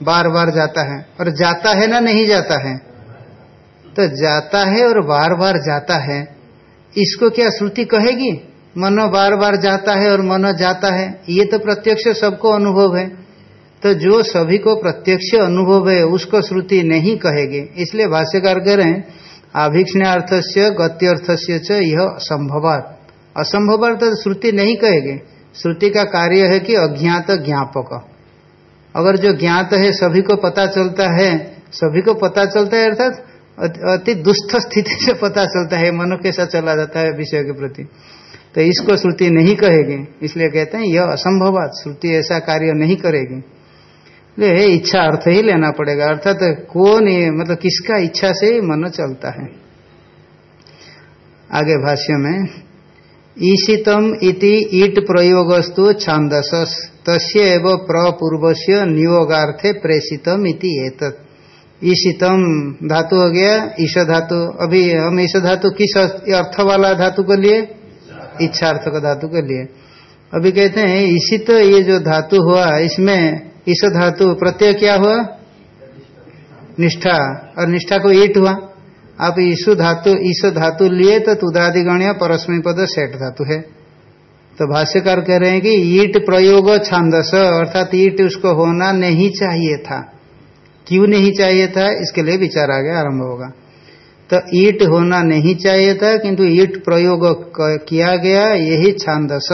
बार बार जाता है। और जाता है ना नहीं जाता है? तो जाता है और बार बार जाता है। इसको क्या श्रुति कहेगी? मनो बार बार जाता है और मनो जाता है। ये तो प्रत्यक्ष सबको अनुभव है। तो जो सभी को प्रत्यक्ष अनुभव है, उसको श्रुति नहीं कहेगी। इसलिए भाष्यकार कह रहे हैं आभिक्षणार्थ से गत्यर्थ से यह असंभवात। असंभवात तो श्रुति नहीं कहेगी। श्रुति का कार्य है कि अज्ञात ज्ञापक। अगर जो ज्ञात है, सभी को पता चलता है, सभी को पता चलता है, अर्थात अति दुष्ट स्थिति से पता चलता है मनो कैसा चला जाता है विषय के प्रति। तो इसको श्रुति नहीं कहेगी, इसलिए कहते हैं, यह असंभवात श्रुति ऐसा कार्य नहीं करेगी। ले इच्छा अर्थ ही लेना पड़ेगा, अर्थात तो कौन ये मतलब किसका इच्छा से मन चलता है। आगे भाष्य में, ईशितम इति ईट प्रयोगस्तु छांदस तस्य एवं प्रपूर्वस्य नियोगार्थे प्रेषितम इति एतत्। ईशितम धातु हो गया, ईश धातु, अभी हम ईश धातु किस अर्थ वाला धातु को लिए? इच्छार्थ का धातु के लिए। अभी कहते हैं इसी तो ये जो धातु हुआ, इसमें ईश धातु प्रत्यय क्या हुआ? निष्ठा। और निष्ठा को ईट हुआ। आप ईशु धातु ईश धातु लिए तो तुदादिगण्य परस्मी पद सेठ धातु है। तो भाष्यकार कह रहे हैं कि ईट प्रयोग छांदस, अर्थात ईट उसको होना नहीं चाहिए था। क्यों नहीं चाहिए था? इसके लिए विचार आगे आरंभ होगा। तो ईट होना नहीं चाहिए था, किंतु ईट प्रयोग किया गया, यही छांदस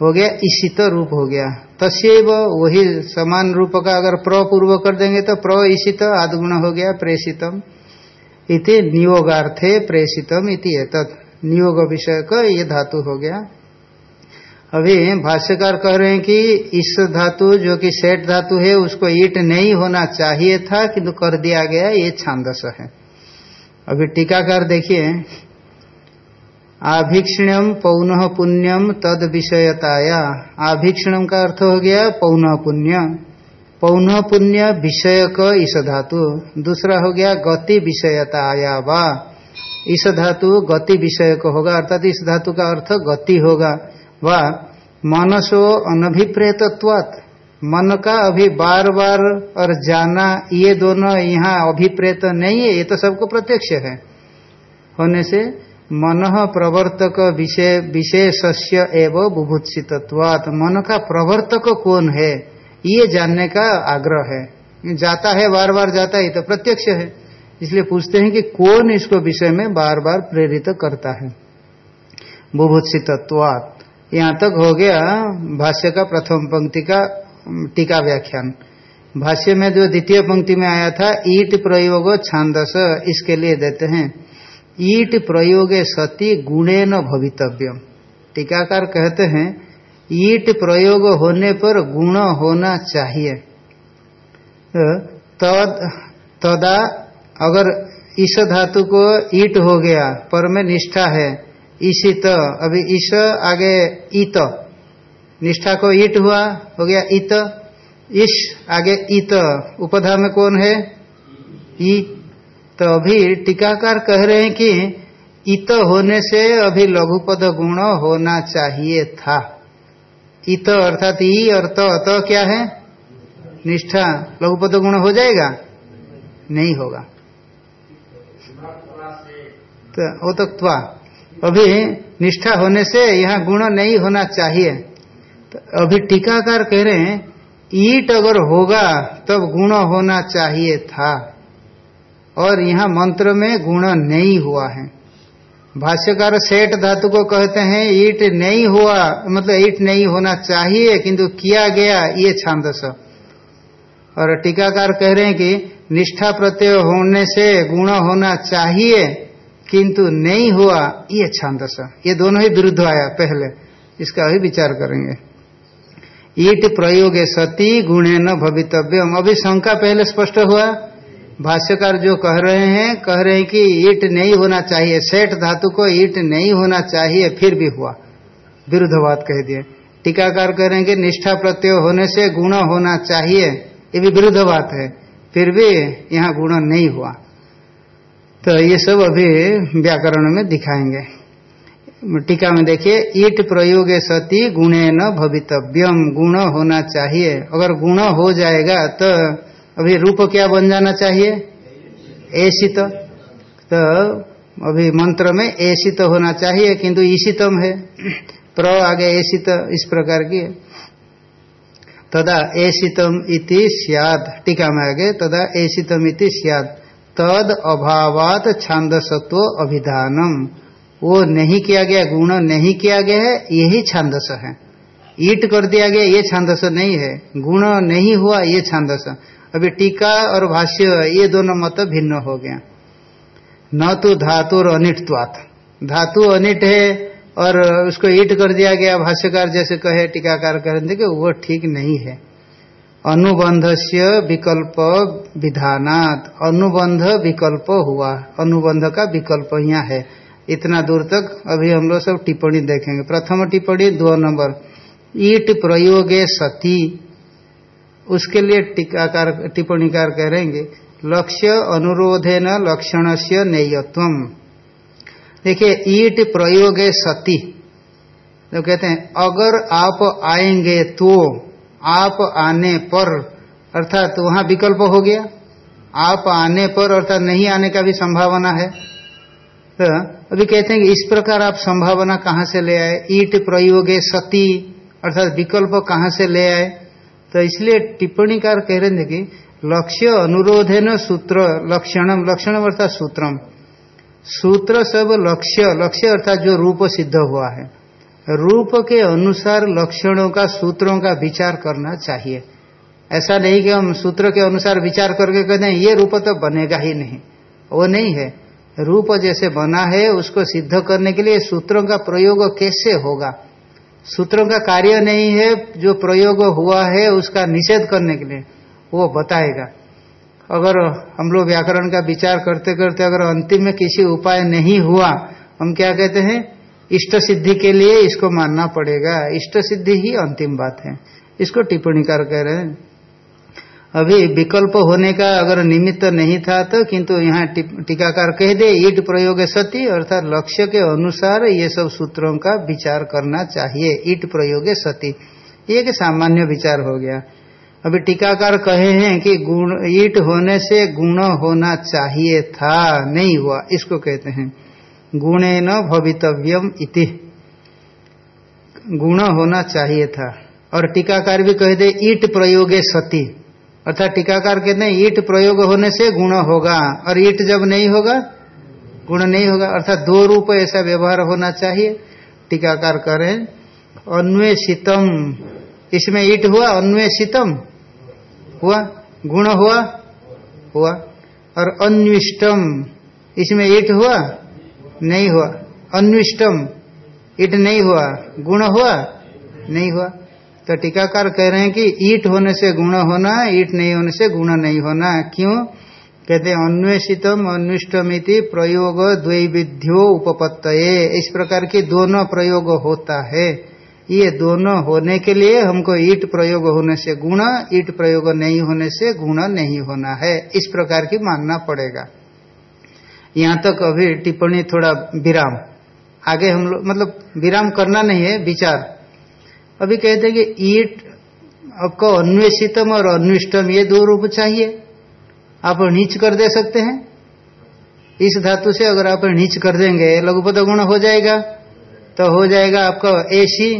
हो गया ईशित रूप हो गया। तस्व वही समान रूप का अगर प्र पूर्व कर देंगे तो प्र ईशित आदगुण हो गया, प्रेषितम। इति नियोगार्थे प्रेषितम इति नियोग विषय का ये धातु हो गया। अभी भाष्यकार कह रहे हैं कि इस धातु, जो कि सेठ धातु है, उसको ईट नहीं होना चाहिए था, किंतु कर दिया गया, ये छांदस है। अभी टीकाकार देखिए। आभीक्षण्यम पौन पुण्यम तद विषयताया। आभीक्षणम का अर्थ हो गया पौन पुण्य। पौन पुण्य विषय क ईश धातु। दूसरा हो गया गति विषयताया वा। ईश धातु गति विषय को होगा, अर्थात इस धातु का अर्थ गति होगा। वा, मनसो अनभिप्रेतत्वात्। मन का अभी बार बार और जाना, ये दोनों यहाँ अभिप्रेत नहीं है, ये तो सबको प्रत्यक्ष है। होने से मन प्रवर्तक विषय विशेष्य एवं बुभुत्सितत्वात। मन का प्रवर्तक कौन है? ये जानने का आग्रह है। जाता है, बार बार जाता है तो प्रत्यक्ष है। इसलिए पूछते हैं कि कौन इसको विषय में बार बार प्रेरित करता है? बुभुत्सितत्वात। यहाँ तक हो गया भाष्य का प्रथम पंक्ति का टीका व्याख्यान। भाष्य में जो द्वितीय पंक्ति में आया था, ईट प्रयोग छांदस, इसके लिए देते हैं, ईट प्रयोगे सती गुणे न भवितव्यम। टीकाकार कहते हैं, ईट प्रयोग होने पर गुण होना चाहिए। तद, तदा अगर ईश धातु को ईट हो गया, पर में निष्ठा है, ईशित, अभी ईश आगे ईत। निष्ठा को ईट हुआ हो गया इत ईश आगे इत उपधा में कौन है? ई। तो अभी टीकाकार कह रहे हैं कि इत होने से अभी लघुपद गुण होना चाहिए था। इत अर्थात ई और तो, क्या है? निष्ठा। लघुपद गुण हो जाएगा? नहीं होगा। तो वो तो अभी निष्ठा होने से यहाँ गुण नहीं होना चाहिए। तो अभी टीकाकार कह रहे हैं, ईट अगर होगा, तब गुण होना चाहिए था। और यहाँ मंत्र में गुण नहीं हुआ है। भाष्यकार सेठ धातु को कहते हैं, ईट नहीं हुआ मतलब ईट नहीं होना चाहिए, किंतु किया गया, ये छांदस। और टीकाकार कह रहे हैं कि, निष्ठा प्रत्यय होने से गुण होना चाहिए, किंतु नहीं हुआ, ये छांदस। ये दोनों ही विरुद्ध आया, पहले। इसका भी विचार करेंगे। ईट प्रयोग सती गुणे न भवितव्यम। अभी शंका पहले स्पष्ट हुआ। भाष्यकार जो कह रहे हैं, कह रहे हैं कि ईट नहीं होना चाहिए। सेठ धातु को ईट नहीं होना चाहिए, फिर भी हुआ। विरुद्ध बात कह दिए। टीकाकार कह रहे हैं कि निष्ठा प्रत्यय होने से गुण होना चाहिए। ये भी विरुद्ध बात है। फिर भी यहाँ गुण नहीं हुआ। तो ये सब अभी व्याकरण में दिखाएँगे। टीका में देखिए, ईट प्रयोग सती गुणे न भवितव्यम, गुण होना चाहिए। अगर गुण हो जाएगा तो अभी रूप क्या बन जाना चाहिए? ऐसित तो अभी मंत्र में ऐसित होना चाहिए, किंतु ईशितम है। प्र आगे ऐसित इस प्रकार की। तदा ऐसितम इति सियाद। टीका में आगे, तदा ऐसितम इति सियाद। तद अभावात छांदसत्व अभिधानम। वो नहीं किया गया, गुण नहीं किया गया है, यही छांदस है। ईट कर दिया गया, ये छांदस नहीं है। गुण नहीं हुआ, ये छांदस। अभी टीका और भाष्य, ये दोनों मत भिन्न हो गया। न तो धातु और अनिटत्वात। धातु अनिट है और उसको ईट कर दिया गया, भाष्यकार जैसे कहे, टीकाकार करेंगे कि वो ठीक नहीं है। अनुबंध से विकल्प विधानात। अनुबंध विकल्प हुआ। अनुबंध का विकल्प यहाँ है। इतना दूर तक अभी हम लोग सब टिप्पणी देखेंगे। प्रथम टिप्पणी, दो नंबर। ईट प्रयोगे सती। उसके लिए टीकाकार, टिप्पणीकार कह रहेंगे लक्ष्य अनुरोधे न लक्षण से नेयत्व देखिए, ईट प्रयोग सती। तो कहते हैं, अगर आप आएँगे तो आप आने पर, अर्थात तो वहाँ विकल्प हो गया। आप आने पर, अर्थात नहीं आने का भी संभावना है। तो अभी कहते हैं कि इस प्रकार आप संभावना कहाँ से ले आए? ईट प्रयोगे सती, अर्थात विकल्प कहाँ से ले आए? तो इसलिए टिप्पणीकार कह रहे थे कि लक्ष्य अनुरोध है न सूत्र, लक्षणम लक्षण अर्थात सूत्रम। सूत्र सब लक्ष्य लक्ष्य अर्थात जो रूप सिद्ध हुआ है। रूप के अनुसार लक्षणों का, सूत्रों का विचार करना चाहिए। ऐसा नहीं कि हम सूत्र के अनुसार विचार करके कहते हैं, ये रूप तो बनेगा ही नहीं। वो नहीं है। रूप जैसे बना है, उसको सिद्ध करने के लिए सूत्रों का प्रयोग कैसे होगा? सूत्रों का कार्य नहीं है, जो प्रयोग हुआ है, उसका निषेध करने के लिए वो बताएगा। अगर हम लोग व्याकरण का विचार करते करते अगर अंतिम में किसी उपाय नहीं हुआ, हम क्या कहते हैं? इष्ट सिद्धि के लिए इसको मानना पड़ेगा। इष्ट सिद्धि ही अंतिम बात है। इसको टिप्पणी कर कह रहे हैं। अभी विकल्प होने का अगर निमित्त नहीं था तो किंतु यहाँ टीकाकार कह दे, ईट प्रयोग सती, अर्थात लक्ष्य के अनुसार ये सब सूत्रों का विचार करना चाहिए, ईट प्रयोग सती। ये एक सामान्य विचार हो गया। अभी टीकाकार कहे हैं कि गुण, ईट होने से गुण होना चाहिए था, नहीं हुआ, इसको कहते हैं। गुणे न भवितव्यम इति। गुण होना चाहिए था। और टीकाकार भी कह दे, ईट प्रयोगे सती। अर्थात टीकाकार कहते हैं, ईट प्रयोग होने से गुण होगा और ईट जब नहीं होगा, गुण नहीं होगा। अर्थात दो रूप ऐसा व्यवहार होना चाहिए। टीकाकार करें अन्वेषितम। इसमें ईट हुआ, अन्वेषितम। हुआ, गुण हुआ हुआ। और अन्विष्टम, इसमें ईट हुआ, नहीं हुआ। अन्विष्टम, ईट नहीं हुआ, गुण हुआ, नहीं हुआ। तो टीकाकार कह रहे हैं कि ईट होने से गुण होना, ईट नहीं होने से गुण नहीं होना। क्यों? कहते हैं, अन्वेषितम अन्विष्टमिति प्रयोग द्वैविध्यो उपपत्त इस प्रकार की दोनों प्रयोग होता है। ये दोनों होने के लिए हमको ईट प्रयोग होने से गुण, ईट प्रयोग नहीं होने से गुण नहीं होना है। इस प्रकार की मानना पड़ेगा। यहाँ तक तो अभी टिप्पणी थोड़ा विराम। आगे हम लोग मतलब विराम करना नहीं है, विचार। अभी कहते हैं कि ईट आपको अन्वेषितम और अन्विष्टम ये दो रूप चाहिए। आप नीच कर दे सकते हैं। इस धातु से अगर आप नीच कर देंगे, लघुपद गुण हो जाएगा तो हो जाएगा आपका एसी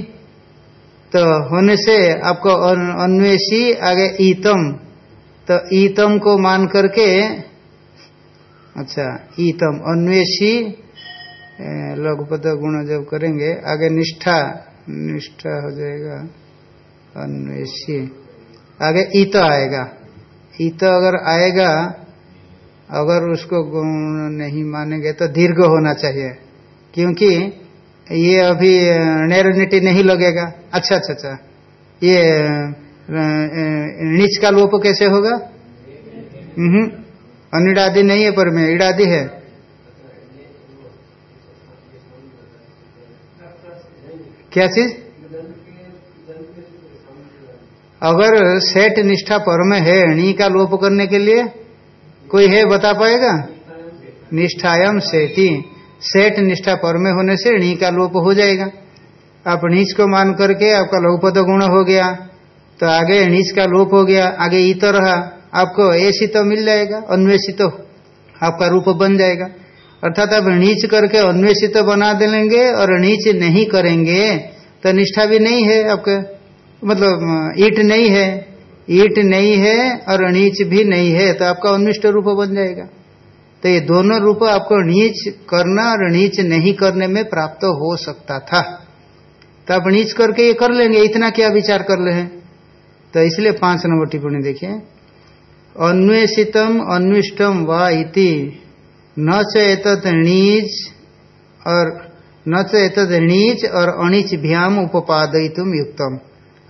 तो होने से आपको अन्वेषी, आगे ईतम। तो ईतम को मान करके अच्छा ईतम, अन्वेषी लघुपद गुण जब करेंगे, आगे निष्ठा निष्ठा हो जाएगा अन्वेषी आगे ईत आएगा। ईत अगर आएगा, अगर उसको नहीं मानेंगे तो दीर्घ होना चाहिए। क्योंकि ये अभी नेरनिटी नहीं लगेगा। अच्छा अच्छा अच्छा। ये नीच का लोप कैसे होगा? हम्म। अनिडादि नहीं है पर में, इडादि है। क्या चीज़? अगर सेठ निष्ठा पर में है णी का लोप करने के लिए, कोई है बता पाएगा? निष्ठायम सेठी। सेठ निष्ठा पर में होने से णी का लोप हो जाएगा। आप नीच को मान करके आपका लघुपद गुण हो गया तो आगे नीच का लोप हो गया, आगे ईत रहा, आपको ऐसी तो मिल जाएगा, अन्वेषित तो आपका रूप बन जाएगा। अर्थात आप नीच करके अन्वेषित बना देंगे और नीच नहीं करेंगे तो निष्ठा भी नहीं है आपके मतलब ईट नहीं है, ईट नहीं है और नीच भी नहीं है तो आपका अन्विष्ट रूप बन जाएगा। तो ये दोनों रूप आपको नीच करना और नीच नहीं करने में प्राप्त हो सकता था। तो आप नीच करके ये कर लेंगे, इतना क्या विचार कर रहे हैं? तो इसलिए पाँच नंबर टिप्पणी देखिए। अन्वेषितम अन्विष्टम व इति। न चेत नीच और न चेत नीच और अणिच भ्याम उपादयितुम युक्तम।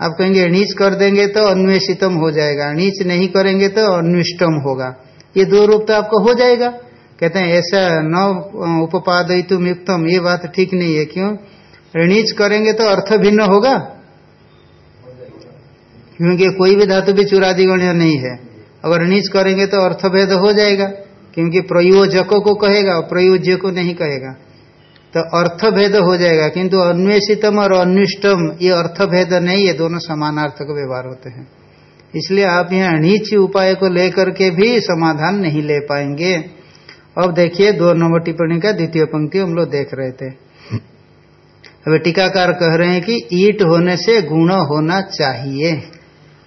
आप कहेंगे, नीच कर देंगे तो अन्वेषितम हो जाएगा, नीच नहीं करेंगे तो अन्विष्टम होगा। ये दो रूप तो आपको हो जाएगा। कहते हैं, ऐसा न उपादयितुम युक्तम। ये बात ठीक नहीं है, क्यों? ऋणीच करेंगे तो अर्थ भिन्न होगा? क्योंकि कोई भी धातु भी चुरादिगण्य नहीं है। अगर नीच करेंगे तो अर्थभेद हो जाएगा। क्योंकि प्रयोजकों को कहेगा और प्रयोज्य को नहीं कहेगा। तो अर्थभेद हो जाएगा, किंतु अन्वेषितम और अन्विष्टम ये अर्थभेद नहीं, ये दोनों समानार्थक व्यवहार होते हैं। इसलिए आप यहाँ नीच उपाय को लेकर के भी समाधान नहीं ले पाएँगे। अब देखिए, दो नंबर टिप्पणी का द्वितीय पंक्ति हम लोग देख रहे थे। अब टीकाकार कह रहे हैं कि ईट होने से गुण होना चाहिए।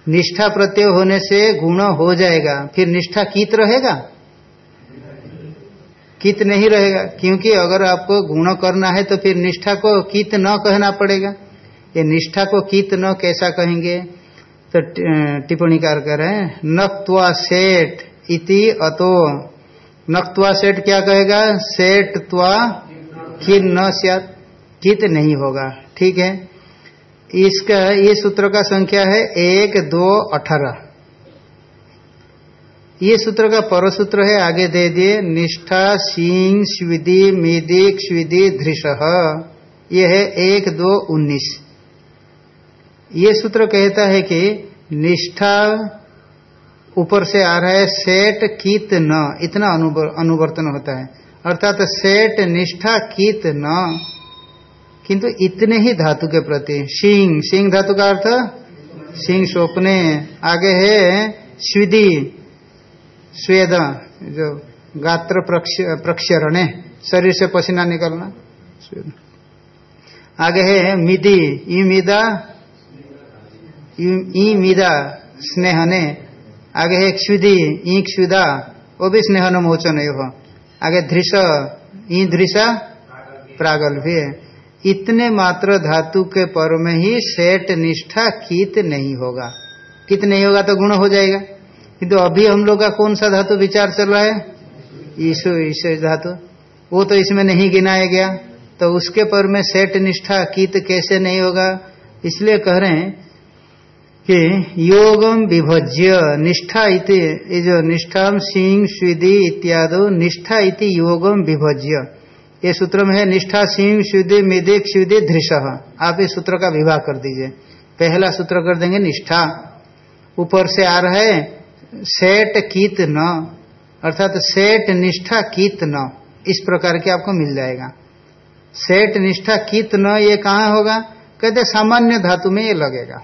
निष्ठा प्रत्यय होने से गुण हो जाएगा। फिर निष्ठा कित रहेगा? कित नहीं रहेगा? क्योंकि अगर आपको गुण करना है तो फिर निष्ठा को कित न कहना पड़ेगा। ये निष्ठा को कित न कैसा कहेंगे? तो टिप्पणीकार कर रहे हैं नक्वा सेठ इति अतो। नक्वा सेठ क्या कहेगा? सेठ त्वा किन न कित नहीं होगा। ठीक है? इसका, ये सूत्र का संख्या है एक, दो, अठारह। ये सूत्र का पर सूत्र है, आगे दे दिए, निष्ठा सिंह स्विधि मिदिक स्विधि, धृष। ये है एक, दो, उन्नीस। ये सूत्र कहता है कि निष्ठा ऊपर से आ रहा है सेट कीत, न। इतना अनुवर्तन होता है। अर्थात सेठ, निष्ठा, कीत, न। किंतु इतने ही धातु के प्रति सिंह सिंह धातु का अर्थ सिंह स्वप्ने आगे है, स्विधि। स्वेद, जो गात्र प्रक्षरण, शरीर से पसीना निकलना आगे है मिदी ई मिदा ई मिदा स्नेहने। आगे है क्षुदी ई क्षुदा वो भी स्नेहन मोचन हो आगे धृष ई धृषा प्रागल भी है। इतने मात्र धातु के पर में ही सेठ निष्ठा कित नहीं होगा। कित नहीं होगा तो गुण हो जाएगा। किंतु तो अभी हम लोग का कौन सा धातु विचार चल रहा है? ईशो ईशो धातु। वो तो इसमें नहीं गिनाया गया। तो उसके पर में सेट निष्ठा कित कैसे नहीं होगा? इसलिए कह रहे हैं कि योगम विभज्य, निष्ठा इति, ये जो निष्ठा सिंह स्विधि इत्यादि, निष्ठा इति योगम विभज्य। ये सूत्र में है, निष्ठा सिंह स्विधि मिदिक स्विधि धृष। आप इस सूत्र का विवाह कर दीजिए। पहला सूत्र कर देंगे निष्ठा। ऊपर से आ रहा है सेठ कीत न, अर्थात सेठ निष्ठा कीत न, इस प्रकार के आपको मिल जाएगा। सेठ निष्ठा कीत न, ये कहाँ होगा? कहते सामान्य धातु में ये लगेगा।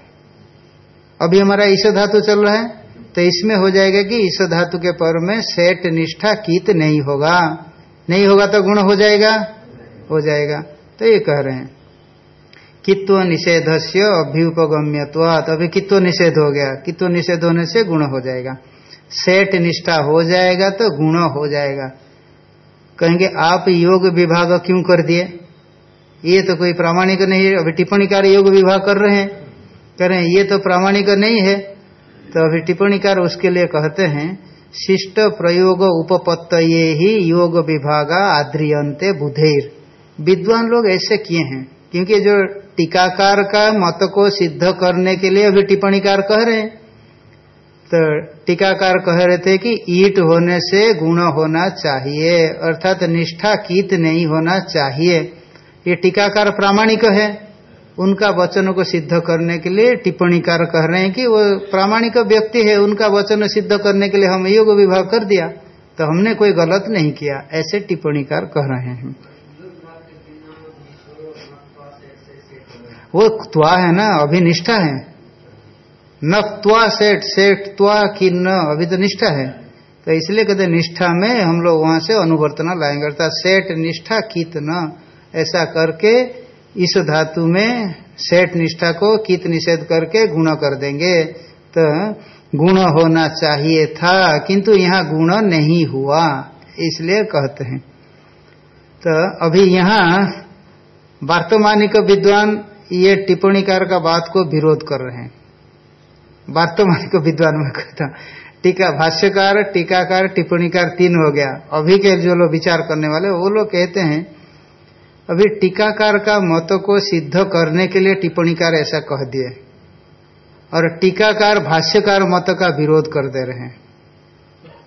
अभी हमारा ईश धातु चल रहा है तो इसमें हो जाएगा कि ईश धातु के पर में सेठ निष्ठा कीत नहीं होगा। नहीं होगा तो गुण हो जाएगा? हो जाएगा। तो ये कह रहे हैं। कित्व निषेध से अभ्युपगम्यत्वात। अभी कित्व निषेध हो गया? कित्व निषेध होने से गुण हो जाएगा। सेठ निष्ठा हो जाएगा तो गुण हो जाएगा। कहेंगे, आप योग विभाग क्यों कर दिए? ये तो कोई प्रामाणिक नहीं है। अभी टिप्पणीकार योग विभाग कर रहे हैं। करें ये तो प्रामाणिक नहीं है। तो अभी टिप्पणीकार उसके लिए कहते हैं, शिष्ट प्रयोग उपपत्त ये ही योग विभाग आद्रियंते बुधेर। विद्वान लोग ऐसे किए हैं, क्योंकि जो टीकाकार का मत को सिद्ध करने के लिए अभी टिप्पणीकार कह रहे हैं। तो टीकाकार कह रहे थे कि ईट होने से गुण होना चाहिए, अर्थात निष्ठा कीत नहीं होना चाहिए। ये टीकाकार प्रामाणिक है। उनका वचन को सिद्ध करने के लिए टिप्पणीकार कह रहे हैं कि वो प्रामाणिक व्यक्ति है, उनका वचन सिद्ध करने के लिए हम योग विभाग कर दिया तो हमने कोई गलत नहीं किया, ऐसे टिप्पणीकार कह रहे हैं। वो त्वा है ना अभी निष्ठा है। न त्वा सेठ सेठ त्वा की न अभी तो निष्ठा है। तो इसलिए कहते निष्ठा में हम लोग वहाँ से अनुवर्तना लाएँगे। अर्थात सेठ निष्ठा, कित न। ऐसा करके इस धातु में सेठ निष्ठा को कित निषेध करके गुण कर देंगे। तो गुण होना चाहिए था, किंतु यहाँ गुण नहीं हुआ। इसलिए कहते हैं। तो अभी यहाँ वार्तमानिक विद्वान ये टिप्पणीकार का बात को विरोध कर रहे हैं। वार्तमानिक विद्वान में कहता टीका, भाष्यकार, टीकाकार, टिप्पणीकार तीन हो गया। अभी के जो लोग विचार करने वाले, वो लोग कहते हैं, अभी टीकाकार का मत को सिद्ध करने के लिए टिप्पणीकार ऐसा कह दिए। और टीकाकार, भाष्यकार मत का विरोध कर दे रहे हैं।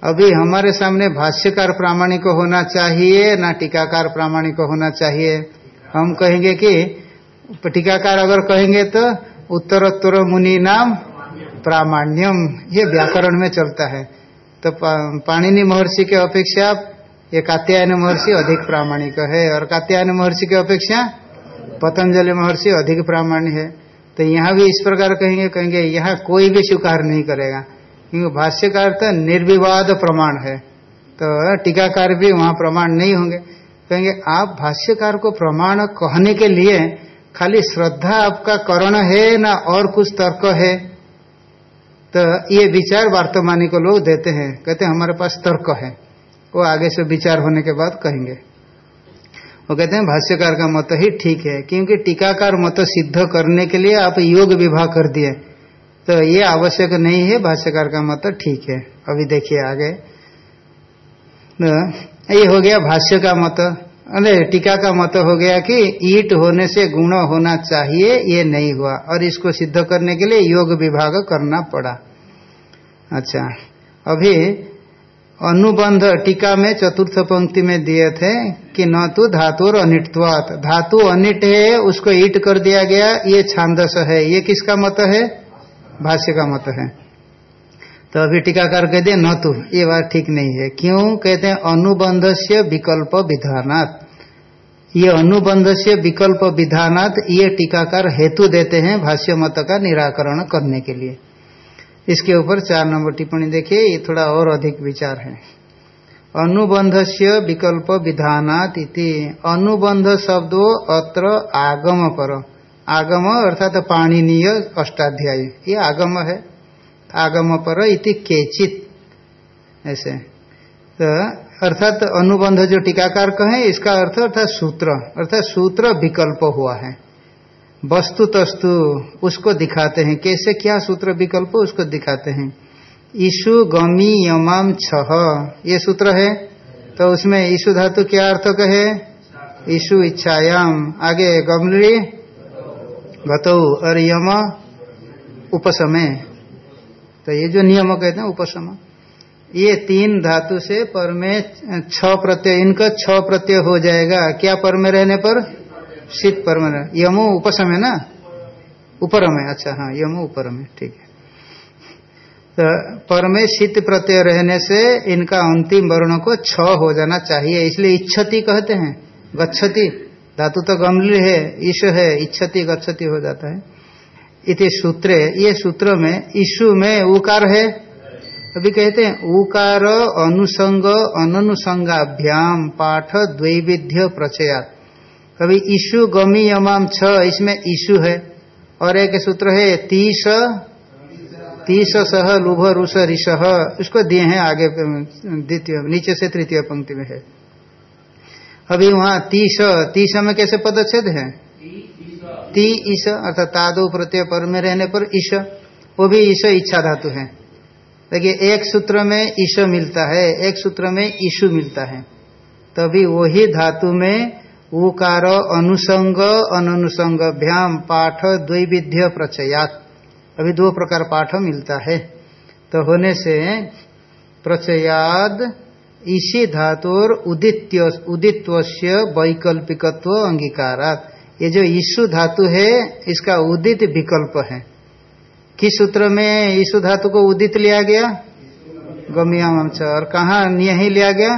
अभी हमारे सामने भाष्यकार प्रामाणिक होना चाहिए, ना टीकाकार प्रामाणिक होना चाहिए। हम कहेंगे कि टीकाकार अगर कहेंगे तो उत्तरोत्तर मुनि नाम प्रामाण्यम, ये व्याकरण में चलता है। तो पाणिनि महर्षि के अपेक्षा ये कात्यायन महर्षि अधिक प्रामाणिक है, और कात्यायन महर्षि की अपेक्षा पतंजलि महर्षि अधिक प्रामाण्य है। तो यहाँ भी इस प्रकार कहेंगे कहेंगे यहाँ कोई भी स्वीकार नहीं करेगा, क्योंकि भाष्यकार तो निर्विवाद प्रमाण है। तो टीकाकार भी वहाँ प्रमाण नहीं होंगे। कहेंगे, आप भाष्यकार को प्रमाण कहने के लिए खाली श्रद्धा आपका करण है ना और कुछ तर्क है? तो ये विचार वार्तमानी को लोग देते हैं। कहते हैं, हमारे पास तर्क है। वो आगे से विचार होने के बाद कहेंगे। वो कहते हैं, भाष्यकार का मत ही ठीक है, क्योंकि टीकाकार मत सिद्ध करने के लिए आप योग विवाह कर दिए। तो ये आवश्यक नहीं है, भाष्यकार का मत ठीक है। अभी देखिए आगे। तो ये हो गया भाष्य का मत। अरे, टीका का मत हो गया कि ईट होने से गुण होना चाहिए, ये नहीं हुआ। और इसको सिद्ध करने के लिए योग विभाग करना पड़ा। अच्छा अभी अनुबंध टीका में चतुर्थ पंक्ति में दिए थे कि न तो धातु और अनिटवात धातु अनिट है, उसको ईट कर दिया गया, ये छांदस है। ये किसका मत है? भाष्य का मत है। तो अभी टीकाकार कहते हैं न तो ये बात ठीक नहीं है। क्यों? कहते हैं अनुबंध से विकल्प विधानात। ये अनुबंध से विकल्प विधानात, ये टीकाकार हेतु देते हैं भाष्य मत का निराकरण करने के लिए। इसके ऊपर चार नंबर टिप्पणी देखिए, ये थोड़ा और अधिक विचार है। अनुबंध से विकल्प विधानात इति। अनुबंध शब्दों अत्र आगम पर। आगम अर्थात पाणनीय अष्टाध्यायी। ये आगम है। आगम पर इति केचित। ऐसे। तो अर्थात अनुबंध जो टीकाकार कहे, इसका अर्थ अर्थात सूत्र अर्थात सूत्र विकल्प हुआ है। वस्तु तस्तु उसको दिखाते हैं। कैसे, क्या सूत्र विकल्प, उसको दिखाते हैं। ईशु गमी यमाम छह ये सूत्र है? तो उसमें ईशु धातु क्या अर्थ कहे? ईशु इच्छायाम आगे गमली, गतौ, और यम उपसमय तो ये जो नियम कहते हैं, उपसम। ये तीन धातु से पर में छ प्रत्यय, इनका छ प्रत्यय हो जाएगा। क्या पर में रहने पर? शीत पर में यमो उपसम है ना? ऊपर में अच्छा हाँ यमो ऊपर में ठीक है। तो पर में शीत प्रत्यय रहने से इनका अंतिम वर्ण को छ हो जाना चाहिए। इसलिए इच्छति कहते हैं। गच्छति। धातु तो गमली है, ईश है, इच्छति, गच्छति हो जाता है। इति सूत्रे, ये सूत्र में, ईशु में उकार है? अभी कहते हैं उकार अनुसंग अनुसंगाभ्याम पाठ, द्वैविध्य, प्रचयात। कभी ईशु, गमी, यमाम, छ, इसमें ईशु है। और एक सूत्र है, तीस तीस सह, लुभ रुष। ऋष उसको दिए हैं आगे, द्वितीय, नीचे से तृतीय पंक्ति में है। अभी वहाँ तीस तीस में कैसे पदच्छेद है? ती ईश, अर्थात तादो प्रत्यय पर में रहने पर ईश, वो भी ईश इच्छा धातु है। देखिए, एक सूत्र में ईश मिलता है, एक सूत्र में ईशु मिलता है। तभी वही धातु में उकार, अनुसंग अनुसंग भ्याम पाठ, द्वैविध्य, प्रचयात। अभी दो प्रकार पाठ मिलता है। तो होने से प्रचयाद इसी धातुर उदित्य उदित्व वैकल्पिकत्व, अंगीकारात। ये जो ईशु धातु है, इसका उदित विकल्प है। किस सूत्र में ईशु धातु को उदित लिया गया? गमियाम और कहा ही लिया गया?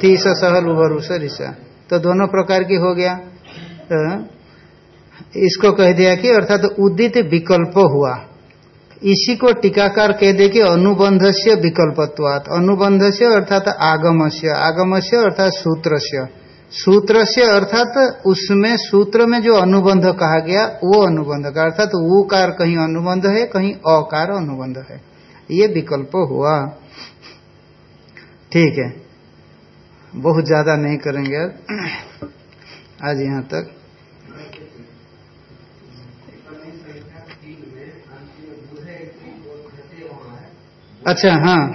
तीस सहल उभरुष ऋषा तो दोनों प्रकार की हो गया। तो इसको कह दिया कि अर्थात तो उदित विकल्प हुआ। इसी को टीकाकार कह दे कि अनुबंध से विकल्पत्वात। अनुबंध से अर्थात आगम से आगम से अर्थात सूत्र से सूत्र से अर्थात उसमें, सूत्र में जो अनुबंध कहा गया, वो अनुबंध का अर्थात वो कार कहीं अनुबंध है, कहीं अकार अनुबंध है। ये विकल्प हुआ। ठीक है। बहुत ज़्यादा नहीं करेंगे आज यहाँ तक। अच्छा हाँ।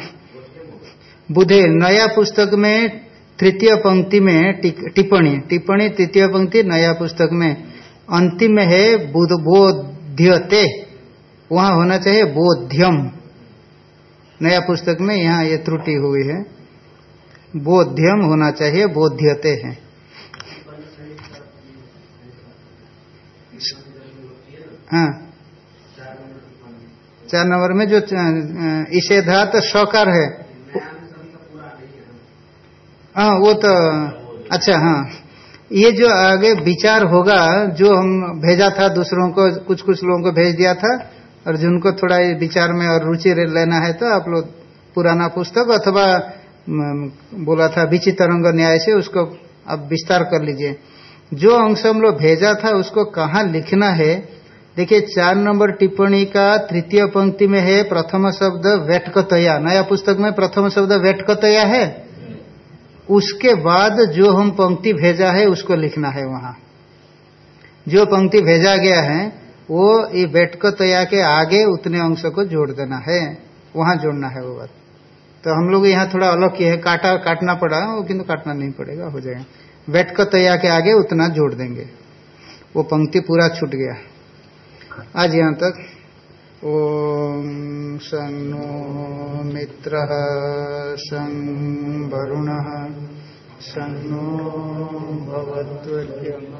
बुधे, नया पुस्तक में तृतीय पंक्ति में टिप्पणी टिप्पणी तृतीय पंक्ति नया पुस्तक में, अंतिम है बोध्यते। वहाँ होना चाहिए बोध्यम। नया पुस्तक में यहाँ ये त्रुटि हुई है। बोध्यम होना चाहिए, बोध्यते है। हाँ। चार नंबर में जो इसे धात सकार है। हाँ वो तो अच्छा हाँ। ये जो आगे विचार होगा, जो हम भेजा था दूसरों को कुछ कुछ लोगों को भेज दिया था, और जिनको थोड़ा विचार में और रुचि लेना है तो आप लोग पुराना पुस्तक अथवा बोला था विचितरंग न्याय से, उसको आप विस्तार कर लीजिए। जो अंश हम लोग भेजा था, उसको कहाँ लिखना है? देखिए, चार नंबर टिप्पणी का तृतीय पंक्ति में है, प्रथम शब्द वेटकतया। नया पुस्तक में प्रथम शब्द वेटकतया है? उसके बाद जो हम पंक्ति भेजा है, उसको लिखना है वहाँ। जो पंक्ति भेजा गया है, वो ये वेटकतया के आगे उतने अंश को जोड़ देना है। वहाँ जोड़ना है वो बात। तो हम लोग यहाँ थोड़ा अलग किए हैं। काटा, काटना पड़ा, वो किंतु काटना नहीं पड़ेगा, हो जाएगा। वेटकतया के आगे उतना जोड़ देंगे। वो पंक्ति पूरा छूट गया। आज यहाँ तक ओम सन्नो मित्र सं वरुण सन्नो भगवत्म